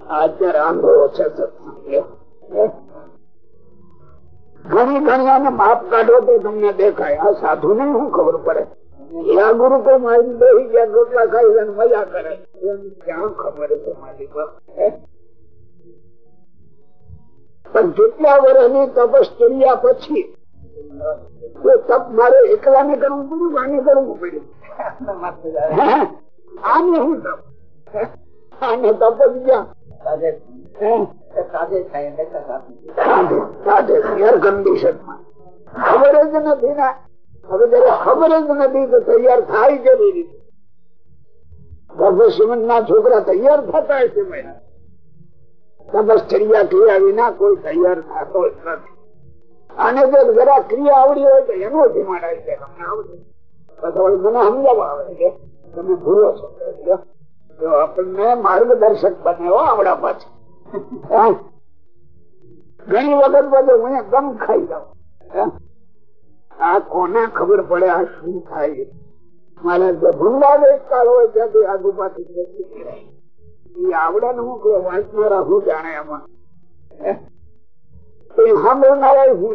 અત્યારે આંધળો છે ઘણી ઘણી આને માપ કાઢો તો તમને દેખાય. આ સાધુ ને શું ખબર પડે? આ ગુરુ તો મારી બેસી ગયા, રોટલા ખાઈ મજા કરે. ક્યાં ખબર છે? પણ જેટલા વર્ષની તપશ્ચર્યા પછી તપ મારે એકલા ને કરવું પડ્યું આને કરવું પડ્યું? આને શું તપ? આને તો પડી ગયા ખબર જ નથી ને હવે જયારે ખબર જ નથી તો તૈયાર થાય કેવી રીતે સિમંત ના છોકરા તૈયાર થતા હશે તપશ્ચર્યા ક્રિયા વિના કોઈ તૈયાર થતો જ નથી. અને જો જરા ક્રિયા આવડી હોય તો એનો ધીમાડા જાય. તમને આવડે. મને સમજાવવા આવે છે તમે ભૂલો છો. જો આપણને માર્ગદર્શક બન્યો આવડા પાછળ. ઘણી વખત બધું હું ગમ ખાઈ જાઉં. આ કોને ખબર પડે, આ શું થાય? મારે ભૂંડા દેશ કાળ હોય ત્યાંથી આગુ હું હું જાણે એમાં? સાંભળનારા શું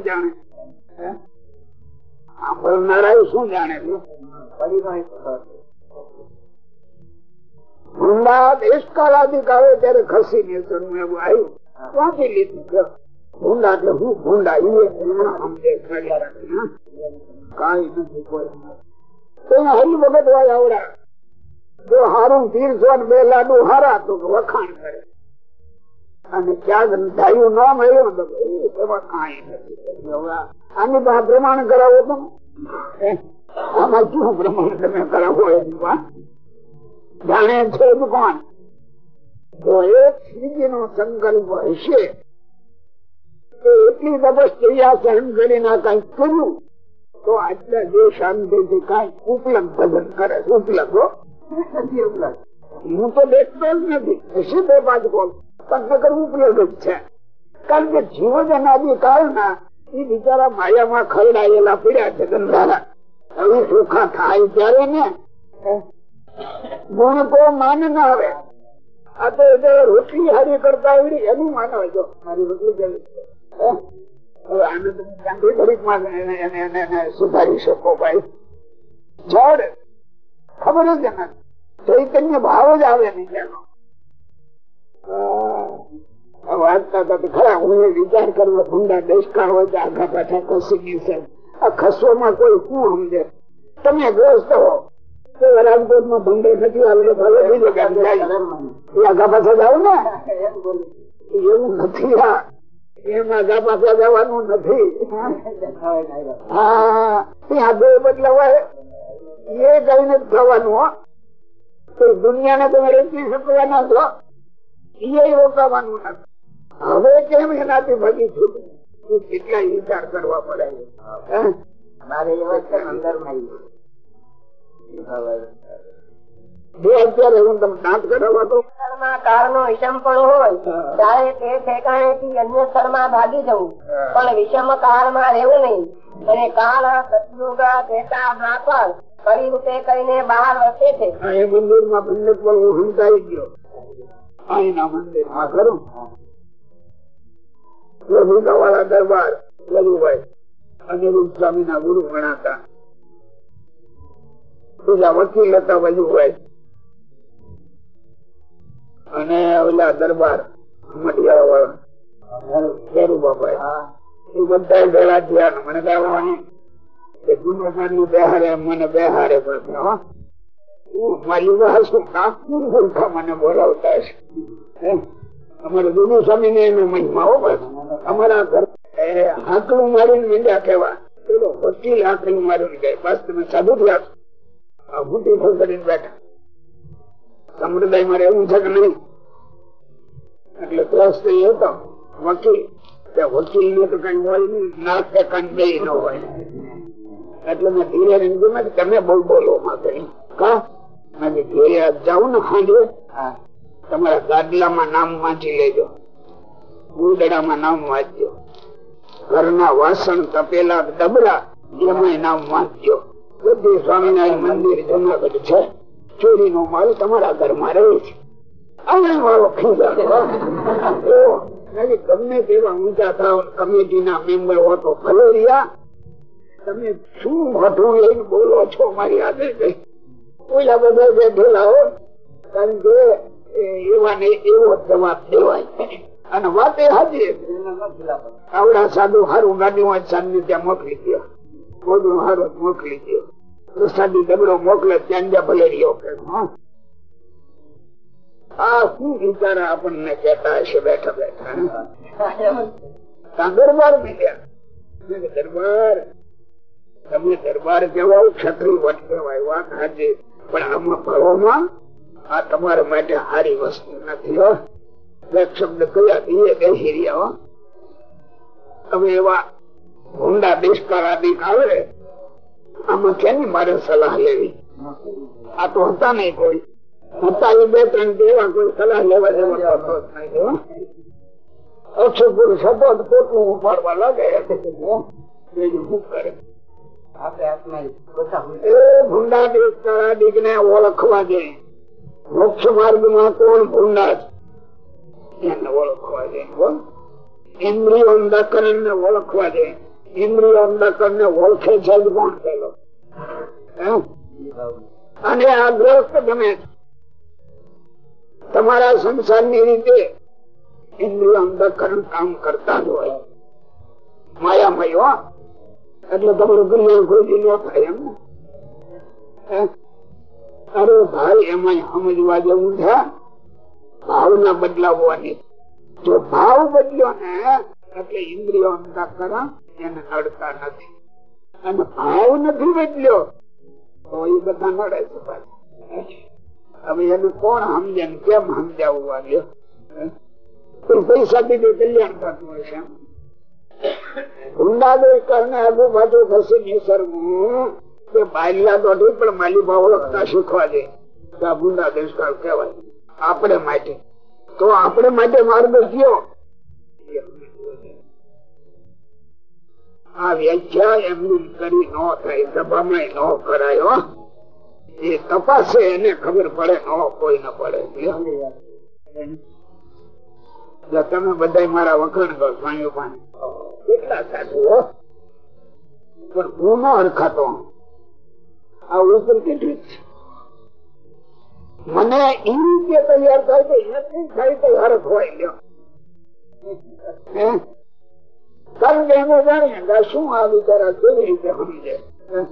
શું જાણે? ભૂંડા હરી તીરસો બે લાડુ હારા, તો વખાણ કરે. અને ક્યાંક ધાયું ન મળ્યું કઈ નથી આની પાસે પ્રમાણ કરાવો તમે. આમાં શું પ્રમાણ તમે કરાવો એની જાણે છે કોણ તો એક શ્રીજી નો સંકલ્પ હશે. એટલી તપશ્ચર્યા સહન કરીને કઈ કર્યું, તો આટલા જે શાંતિથી કઈ ઉપલબ્ધ ભજન કરે, ઉપલબ્ધ હું. તો દેખતો જ નથી. હશે બે પાંચ કોલ. પણ ઉપલબ્ધ જ છે. કારણ કે જીવન આદિ કાળના એ બિચારા માયામાં ખરડાયેલા પીડ્યા છે ગંધારા. હવે ચોખા થાય ત્યારે ને ગુણ તો માન ના આવે. આ તો રોટલી હારી કરતા આવડી એનું માન જો, મારી રોટલી કેવી હવે આને તમે ગાંધી ઘડીકમાં સુધારી શકો ભાઈ. જડ ખબર જ ને ચૈતન્ય ભાવ જ આવે નહીં ત્યાંનો વાંચતા ખરા વિચાર કરવા ભૂંડા દેશકાળ હોય તો ગઈ આ ખસવામાં કોઈ શું સમજે. તમે ગ્રસ્ત હો. નથી જાવ ને? એવું નથી એમાં આગા જવાનું નથી. હા ત્યાં બે બદલાવાય એ કઈને થવાનું હો. દુનિયાને તમે રચી શકવાના છો? એ રોકાવાનું નથી. હવે કેમ એનાથી ભગી છૂટે કેટલા વિચાર કરવા પડે. બે અત્યારે હું તમે દાંત કરાવવા તો કાળ નો વિષમ પણ હોય ત્યારે તે ઠેકાણે થી અન્ય સ્થળમાં ભાગી જવું. પણ વિષમ કાળમાં રહેવું નહીં. અને કાળ સતયુગ દેતા દ્વાપર કડી રૂપે કરીને બહાર વસે છે. એ મંદિરમાં પંડિત પર હું હંતાઈ ગયો. અહીંના મંદિરમાં ખરું. પ્રભુતા વાળા દરબાર અનિરુદ્ધ સ્વામી ના ગુરુ ગણાતા. વકીલ હતા વજુભાઈ અને ઓલા દરબાર મટિયા વાળા ખેરુબાભાઈ એ બધા ભેળા થયા મને કહેવાની મારી ગુરુ સ્વામી ને એનો મહિમા હો બસ અમારા ઘર હાકલું મારીને મીંડા પેલો વકીલ હાકલું મારીને ગઈ. બસ તમે સાધુ થયા મોટી ફળ કરીને બેઠા. રહેવું છે કે નહીં? એટલે વકીલ. વકીલ કઈ હોય નહીં. ના ધીરે રહીને તમે બહુ બોલો માટે કા? મેં જાઉં ને ખાંડે તમારા ગાદલામાં નામ વાંચી લેજો. ગુદડામાં નામ વાંચજો. ઘરના વાસણ તપેલા ડબરા એમાં નામ વાંચજો. બધી સ્વામિનારાયણ મંદિર જુનાગઢ છે. ચોરી નો માલ તમારા ઘરમાં રહે છે. ગમે તેવા ઊંચા થાવ કમિટી ના મેમ્બર હો તો ભલે તમે શું મોટું લઈને બોલો છો મારી ઓલા બધા બેઠેલા હો. કારણ કે એવા ને એવો જવાબ દેવાય. અને વાત એ હાજી આવડા સાદું સારું ગાડી હોય સાંજને ત્યાં મોકલી દો બધું સારું મોકલી દો દરબાર કેવાય ક્ષત્રિય વટ કહેવાય, વાત પણ આમાં ભરોમાં આ તમારા માટે સારી વસ્તુ નથી, હો. બે શબ્દ કયા? એ બેસી રહ્યા તમે એવા ભૂંડા દેશકાર આદિ આવે આમાં કેની મારે સલાહ લેવી? આ તો હતા નહીં કોઈ. હતા એ બે ત્રણ દેવા કોઈ સલાહ લેવા હો. અક્ષર પુરુષ હતો પોટલું ઉપાડવા લાગે બીજું શું કરે? ઓળખવા દે. મોક્ષ માર્ગમાં કોણ ભૂંડા એને ઓળખવા દે. ઇન્દ્રિયો અંધાકરણ ને ઓળખવા જોઈએ ઓળખે પેલો અને આ ગ્રસ્ત છે. તમારા સંસારની રીતે ઇન્દ્રિય અંધાકરણ કામ કરતા જ હોય. માયામય હો. એટલે તમારું કલ્યાણ કોઈ ન થાય એમ. અરે ભાઈ એમાં સમજવા જેવું છે. ભાવના બદલાવવાની. જો ભાવ બદલ્યો ને, એટલે ઇન્દ્રિયો અંધાકરણ એને નડતા નથી. અને ભાવ નથી બદલ્યો. તો એ બધા નડે છે હવે એને કોણ સમજે કેમ સમજાવવું પણ માલી ભાવ ઓળખતા શીખવા દે. આ ગુંડા દોષકાળ કહેવાય. આપણે માટે. તો આપણે માટે માર્ગ કયો? આ વ્યાખ્યા એમની કરી ન થાય, સભામાં ન કરાયો એ તપાસે, એને ખબર પડે, ન, કોઈ ન પડે. તમે બધા મારા વખાણ કરો, સ્વામી પાણી કેટલા સાધુઓ પણ હું ન હરખાતો. આ ઉપર કેટલી છે. મને એ રીતે તૈયાર થાય તો નથી થાય તો હરખ હોય, લ્યો? કારણ કે એનો જાણીએ કે શું આ બિચારા કેવી રીતે સમજે? હે?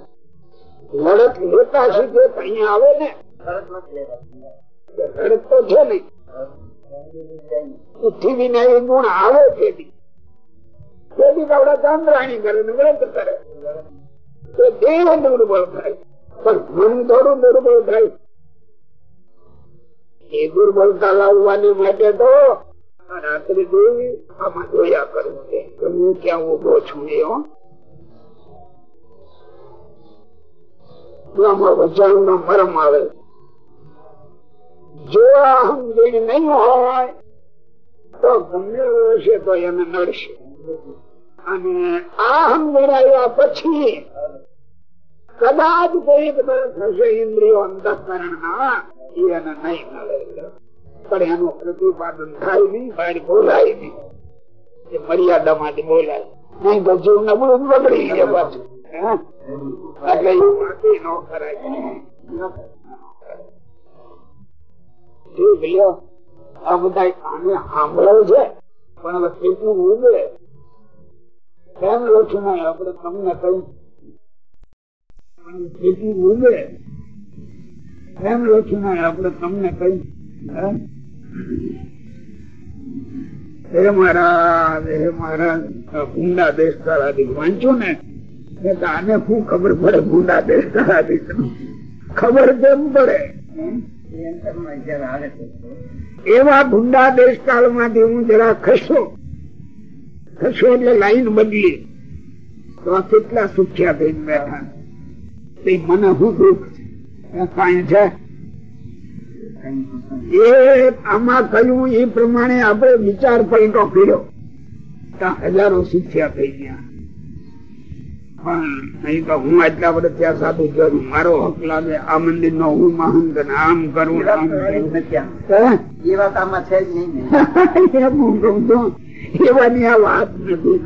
લડત લેતા શીખે તો અહીંયા આવે ને? લડત તો છે નહીં. પૃથ્વી ને એ ગુણ આવે કરે ને વ્રત કરે. તો દેહ દુર્બળ થાય. પણ મન થોડું દુર્બળ થાય. દુર્બળતા લાવવાની માટે તો રાત્રિ જોયું આમાં જોયા કરવું છે. હું ક્યાં ઊભો છું એ મરમ આવે. હશે એને નડશે. અને આ સમજણ પછી કદાચ થશે ઇન્દ્રિયો અંતકરણ ના એને નહીં નડે પણ એનું પ્રતિપાદન થાય નહીં, પણ બોલાય નહીં. મર્યાદા માટે બોલાય. નહીં બધું નબળું બગડી ગયા પાછું. ઓછું નહીં આપણે તમને કહ્યું કેટલું ઉગે ઓછું નહીં આપણે તમને કહ્યું એવા ભૂંડા દેશ કાળમાંથી હું જરા ખસો. ખસો એટલે લાઈન બદલી. તો કેટલા સુખ્યા થઈને બેઠા. તે મને શું દુઃખ કાંઈ છે? એ આમાં થયું એ પ્રમાણે આપણે વિચાર પલટો કર્યો. હજારો શીખ્યા થઈ ગયા. પણ નહીં તો હું આટલા વર્ષ ત્યાં સાધુ કરું મારો હક લાગે આ મંદિર નો હું મહંત ને આમ કરું આમ કરું. હે? એ છે જ નહીં હું કહું તો એવાની આ વાત નથી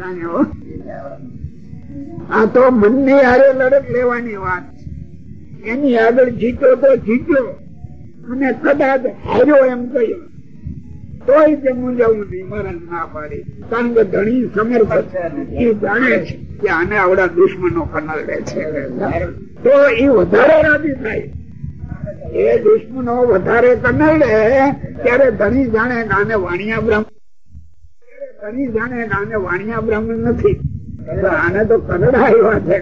આ તો મનની હારે લડત લેવાની વાત એની આગળ જીતો તો જીત્યો. અને કદાચ હાર્યો એમ કહ્યું તોય તે મૂંઝાવું નહીં મહારાજ ના પાડે. કારણ કે ધણી સમર્થ એ જાણે છે કે આને આવડા દુશ્મનો કનાડે છે. તો એ વધારે રાજી થાય. એ દુશ્મનો વધારે કનડે ત્યારે ધણી જાણે કે આને વાણિયા બ્રાહ્મણ ધણી જાણે કે આને વાણિયા બ્રાહ્મણ નથી. આને તો કનડા એવા છે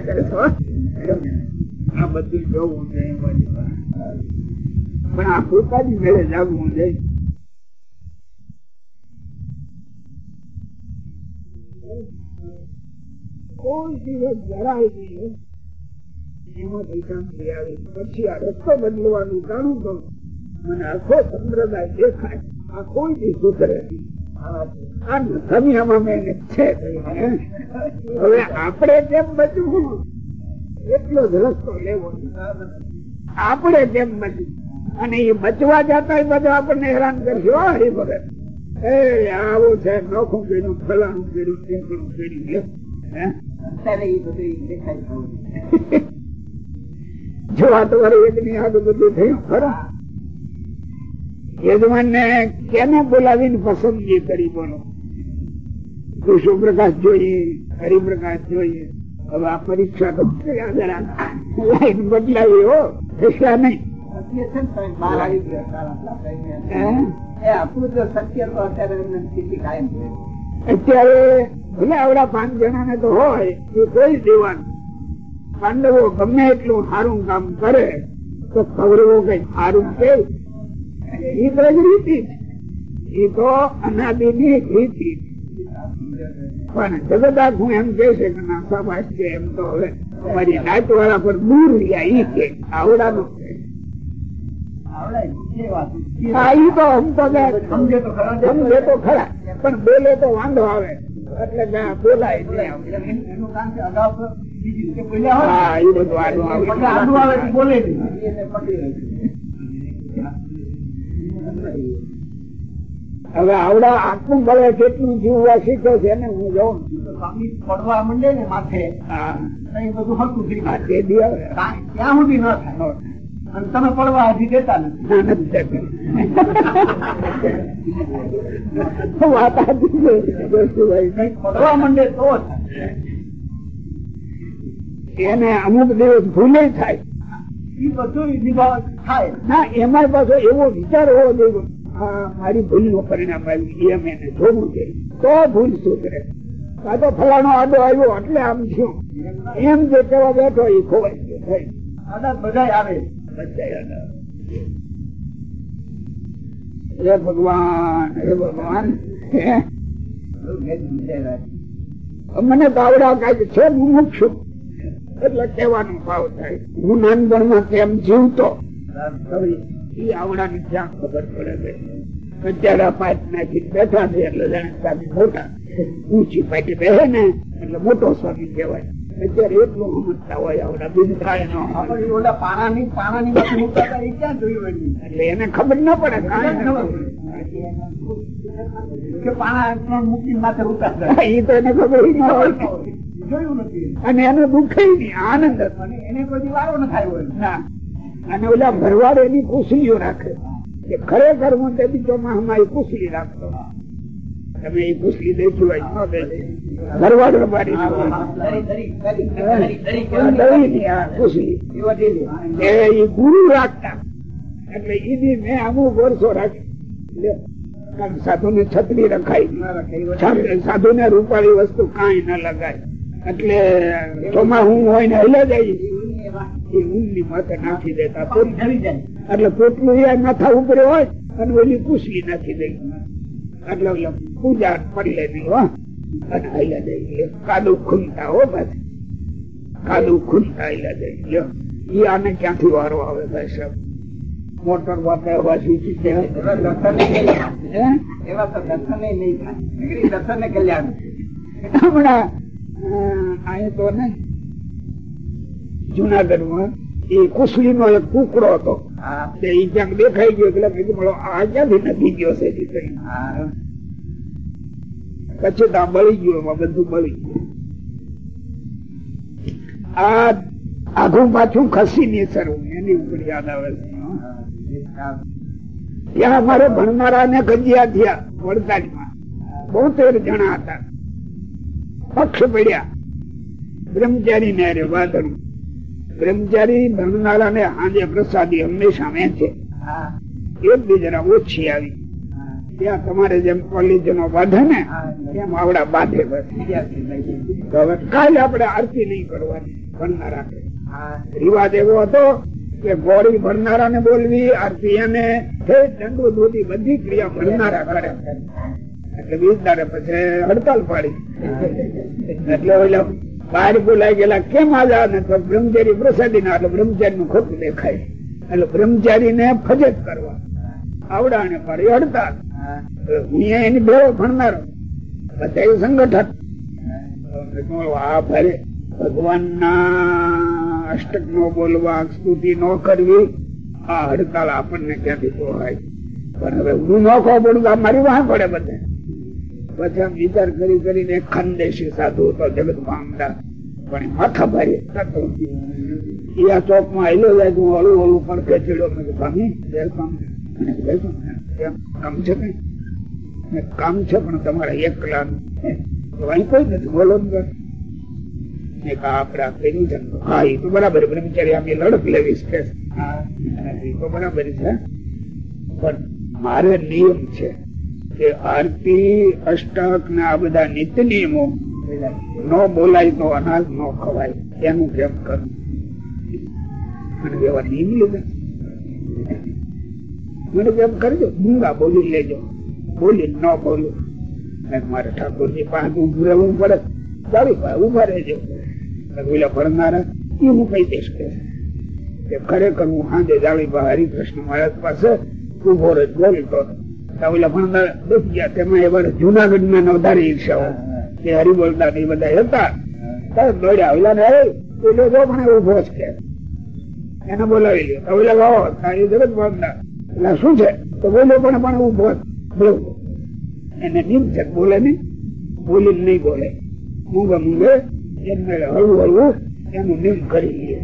આ બધું જોવું બધું. પણ આ પોતાની મેળે જાગવું જઈ કોઈ દિવસ નહીં. એમાં પૈસા મળી હવે આપણે જેમ બચવું એટલો જ રસ્તો લેવો આપણે જેમ બચવું. અને એ બચવા જતા બધા આપણને હેરાન કરશો હે ભગત એ આવું છે. નોખું કર્યું ફલાણું કર્યું ટેકડું કર્યું અત્યારે એ બધું દેખાય જો આ તમારે એક આગળ બધું થયું ખરા? યજમાન ને કેને બોલાવીને પસંદગી કરી બોલો? કૃષ્ણ જોઈએ હરિપ્રકાશ જોઈએ. હવે આ પરીક્ષા તો લાઈન બદલાવી હો નહીં. બહાર આવી ગયા એ આપણું જો સત્ય તો અત્યારે સ્થિતિ કાયમ છે. અત્યારે ભલે આવડા પાંચ જણા ને તો હોય એ કોઈ દેવાનું પાંડવો ગમે એટલું સારું કામ કરે તો કૌરવો કઈ સારું કે એ તો જ રીતિ એ તો અનાદિ ની રીતિ પણ જગત આખું એમ કે છે કે ના શાબાશ છે એમ તો હવે. અમારી નાચ વાળા પર દૂર રહ્યા ઈ છે. આવડા નો હા ઈ તો આમ તો સમજે તો ખરા સમજે તો ખરા. પણ બોલે તો વાંધો આવે. એટલે બોલાય એનું કામ છે અગાઉ તો બીજી રીતે બોલ્યા હોય. હા એ બધું આડું આવે. આડું આવે બોલે હવે આવડા આત્મ બળે કેટલું જીવવા શીખ્યો છે ને હું જાઉં. પડવા માંડે ને માથે. બધું હતું ત્યાં સુધી ન થાય. અને તમે પડવા હજી દેતા નથી. પડવા માંડે તો એને અમુક દિવસ ભૂલે થાય. ના એમાં પાછો એવો વિચાર હોવો જોઈએ. મારી ભૂલનું પરિણામ આવ્યું એમ એને જોવું છે. તો ભૂલ સુધરે. આ તો ફલાણો આડો આવ્યો એટલે આમ થયું. એમ જે કહેવા બેઠો એ ખોવાય છે બધા આવે. હે ભગવાન હે ભગવાન મને બાવડા કંઈક છે એટલે કહેવાનો ભાવ થાય, હું નાનપણમાં કેમ જીવતો. એ આવડા ની ક્યાં ખબર પડે અત્યારે નાખી બેઠા છે, એટલે જાણે મોટા, ઊંચી પાટી બેસે ને, એટલે મોટો સ્વામી કહેવાય. અત્યારે એટલું સમજતા હોય આવડા બીજું થાય ન હોય. આપણે ઓલા પાણાની પાણાની માંથી મૂકતા હતા એ ક્યાં જોયું એની? એટલે એને ખબર ના પડે કાંઈ કે પાણા મૂકી માથે ઉતારતા એ તો એને ખબર હોય. જોયું નથી. અને એને દુઃખ નહીં આનંદ. એને કોઈ વારો ન થાય હોય. ના. અને ઓલા ભરવાડ એની કુશલીઓ રાખે. કે ખરેખર હું તે બીજો માં એ રાખતો. તમે એ ભરવાડ રબારી ઈ ગુરુ રાખતા. એટલે ઈદી મેં અમુક વર્ષો રાખી સાધુ ને છત્રી રખાય સાધુ ને રૂપાળી વસ્તુ કઈ ન લગાય. એટલે ચોમા હું હોય ને હલા જાય. એ ઊંઘની માથે નાખી દેતા. એટલે પોટલું એ માથા ઉપર હોય અને ઓલી કુશલી નાખી દઈ એટલે પૂજા પડલે લેવી હો. અને કાદુ ખૂંદતા હો બસ. કાદુ ઈ આને ક્યાંથી વારો આવે ભાઈ સાહેબ? મોટર વાપરે છે. એવા તો દર્શન નહીં થાય. દર્શન ને કલ્યાણ. હમણાં અહીં તો ને જુનાગઢમાં એ કુસલી નો એક કુકડો હતો. તે ક્યાંક દેખાઈ ગયો એટલે કીધું મળો આ ક્યાંથી નથી ગયો છે પછી તો આ બળી ગયું એમાં બધું બળી ગયું. આ આઘું પાછું ખસી ની સરવું એની ઉપર યાદ આવે છે ત્યાં અમારે ભણનારા ને ગજિયા થયા વડતાલીમાં. બોતેર જણા હતા. પક્ષ પડ્યા. બ્રહ્મચારી ને અરે વાદળ. બ્રહ્મચારી ભણનારા ને આજે પ્રસાદી હંમેશા વેચે હા. એક બીજા ઓછી આવી. ત્યાં તમારે જેમ કોલેજ નો બાંધે ને એમ આવડા બાંધે તો હવે કાલે આપણે આરતી નહીં કરવાની ભણનારા રિવાજ એવો હતો કે ગોળી ભણનારા ને બોલવી આરતી એને ચંદુ દોધી બધી ક્રિયા ભણનારા કરે. એટલે દાડે પછી હડતાલ પાડી. એટલે ઓલા બહાર બોલાઈ ગયેલા કેમ આજા ને તો બ્રહ્મચારી પ્રસાદી ના એટલે બ્રહ્મચારી નું ખોટું દેખાય. એટલે બ્રહ્મચારી ને ફજત કરવા. આવડા ને પાડી હડતાલ. એની ભેળો ભણનારો. સંગઠન. ભગવાન ના અષ્ટક નો બોલવા સ્તુતિ નો કરવી, આ હડતાલ આપણને ક્યાંથી જોવાય પણ હવે હું ન ખો પડું આ મારી વાહ પડે બધે. પછી આમ વિચાર કરી કરીને ખાનદેશી સાધુ હતો જગત માંગતા પણ માથા ભારે. ચોકમાં આવેલો જાય હું હળું હળું પણ ખેંચેડો સ્વામી કેમ? છે કઈ કામ છે, પણ તમારા એકલા અહીં કોઈ નથી, બોલો ને આપડે કર્યું છે હા એ તો બરાબર બિચારી આમ એ લડક લેવીશ કે એ તો બરાબર છે પણ મારે નિયમ છે કે આરતી, અષ્ટક ને બધા નિત્ય નિયમો ન બોલાય તો અનાજ ન ખવાય, એનું કેમ કરવું? મને એવા નિયમ લીધા. મને કેમ કરજો મૂંગા બોલી લેજો. બોલી ન બોલું. મારે ઠાકોરજી પાસે ઉભું રહેવું પડે. ચાલી ઊભા રહેજો. ઓલા ભણનારા એ હું કઈ દઈશ કે ખરેખર હું સાંજે જાળી હરિકૃષ્ણ મહારાજ પાસે ઊભો રહે બોલતો ઓલા ભણનારા તેમાં એવા જુનાગઢ ના વધારે ઈર્ષાઓ કે હરિબોલતા એ બધા હતા. દોડ્યા, ઓલા ને ઊભો જ એને બોલાવી લ્યો. ઓલા એ જગત બોલતા એટલે શું છે? તો બોલો પણ પણ ઊભો બોલો. એને નિમ છે બોલે નહીં. બોલી નહીં બોલે. મૂંગે મૂંગે એમને હળવું હળવું એનું નિમ કરી લઈએ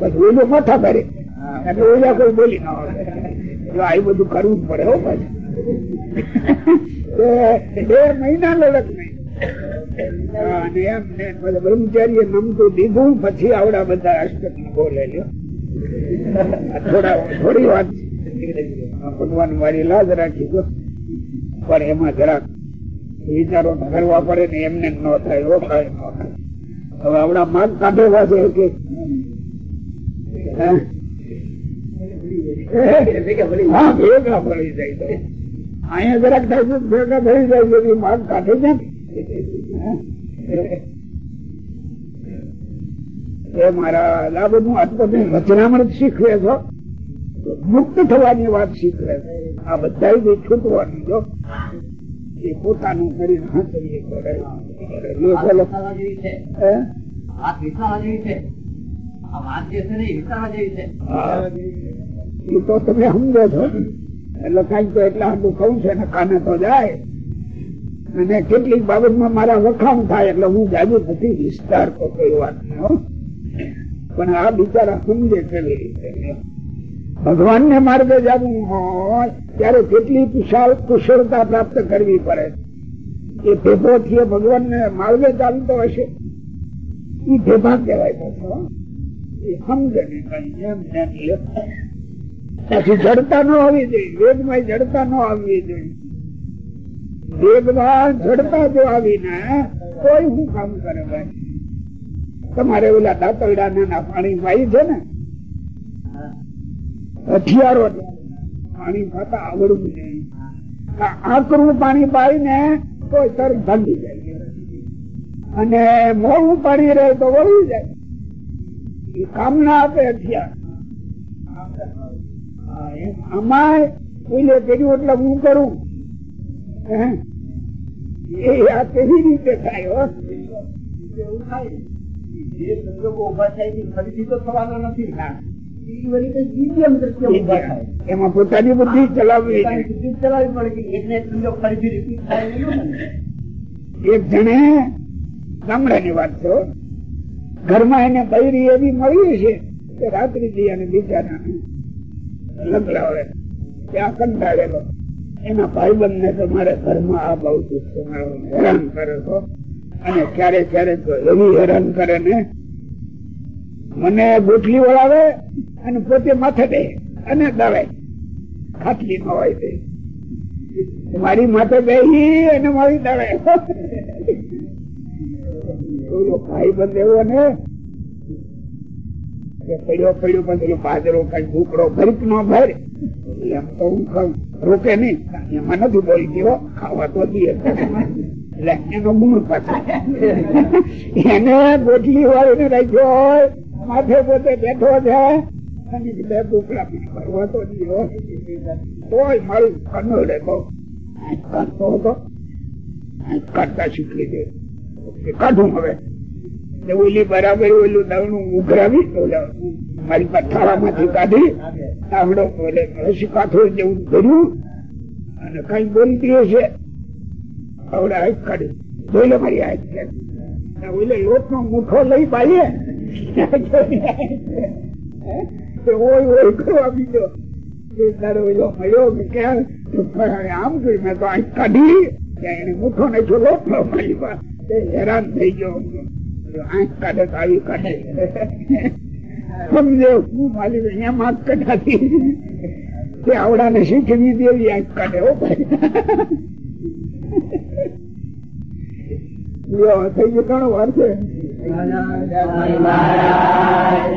પછી ઓલો માથા કરે. એટલે ઓલા કોઈ બોલી ના આવે. જો આ બધું કરવું જ પડે હો પાછું. બે મહિના લડક નહીં. અને એમ ને પછી બ્રહ્મચારી નમતું દીધું પછી આવડા બધા અષ્ટક બોલે લ્યો. થોડા વાત. ભગવાન મારી લાજ રાખી દો પણ એમાં જરાક વિચારો કરવા પડે ને એમને ન થાય એવો થાય. ન હવે આપણા માર્ગ કાઢેલા છે કે અહીંયા જરાક થાય ભેગા ભળી જાય એ કાઢે છે એ મારા લાભનું આટલું વચનામૃત શીખવે છો. મુક્ત થવાની વાત શીખવે છે. આ બધા જે છૂટવાની જો એ પોતાનું કરે આ ને એ તો તમે સમજો છો. એટલે કંઈક તો એટલા આટલું કહું છે ને કાને તો જાય. અને કેટલીક બાબતમાં મારા વખાણ થાય એટલે હું જાજુ નથી વિસ્તાર તો કોઈ વાત હો પણ આ બિચારા સમજે કેવી રીતે ભગવાન ને માર્ગે જવું હોય, ત્યારે કેટલી કુશળતા પ્રાપ્ત કરવી પડે. એ ભેગો થી ભગવાન ને માર્ગે ચાલતો હશે. એ ભેભા કહેવાય પાછો. એ સમજે પછી જડતા ન આવી જોઈએ વેદમાં જડતા ન આવવી જોઈએ વેદમાં જડતા જો આવીને કોઈ શું કામ કરે ભાઈ? તમારે ઓલા દાતરડા ના પાણી પાઈ છે ને હથિયારો. પાણી ખાતા આવડવું નહીં આકરું પાણી પાઈને તો તરત ભાંગી જાય અને મોડું પાણી રહે તો વળી જાય એ કામ ના આપે હથિયાર કોઈને કર્યું એટલે હું કરું? એ આ કેવી રીતે થાય? એવું જે સંજોગો ઊભા થાય છે ફરીથી તો થવાનો નથી. ના. એ વળી કઈ દિવ્યમ દ્રશ્ય ઊભા થાય. એમાં પોતાની બુદ્ધિ ચલાવવી બુદ્ધિ ચલાવવી પડે કે એક સંજોગ ફરીથી repeat થાય એક જણે ગામડાની વાત છે ઘરમાં એને બૈરી એવી મળી છે કે રાત્રિજી અને બિચારા લગડાવે ત્યાં કંટાળેલો. એના ભાઈબંધ ને તમારે ઘરમાં આ બહુ હેરાન કરે છો અને ક્યારેક ક્યારેક રવિ હેરાન કરે ને. મને ગોઠલી વળાવે અને પોતે માથે દે અને દવે. ખાટલી ન હોય તે. મારી માથે બેહી અને મારી દવે. ભાઈ બંધ એવો ને. પડ્યો પડ્યો પણ પેલો બાજરો કઈ એમ તો હું ખાઉં. રોકે નહીં. એમાં નથી બોલી ગયો ખાવા તો દે. એટલે એનો ગુણ એને ગોટલી વાળીને રાખ્યો હોય, માથે પોતે બેઠો છે, અને બે કુકડા ફરવા તો દીધો તોય કરતો હતો કાઢતા શીખી દે. કાઢું હવે. ઓલી બરાબર ઓલું દાવણું ઉઘરાવી મારી પથારામાંથી કાઢી દાવડો ઓલે રસી કાથો જેવું ધર્યું અને કઈ બોલતી હશે. આવડે હાથ કાઢી જોઈ લે મારી હાથ છે ઓલે લોટ નો મુઠો લઈ પાડીએ. ઓય ઓય કરવા આમ જોઈ મેં તો આંખ કાઢી. એને ને જો લોટ હેરાન થઈ ગયો. આંખ કાઢે તો આવી કાઢે. સમજે હું માલિક અહીંયા માગ કઢાતી. તે આવડા ને શીખવી દેવી, આંખ કાઢે થઈ ગયું. ઘણો વાર છે. મહારાજ.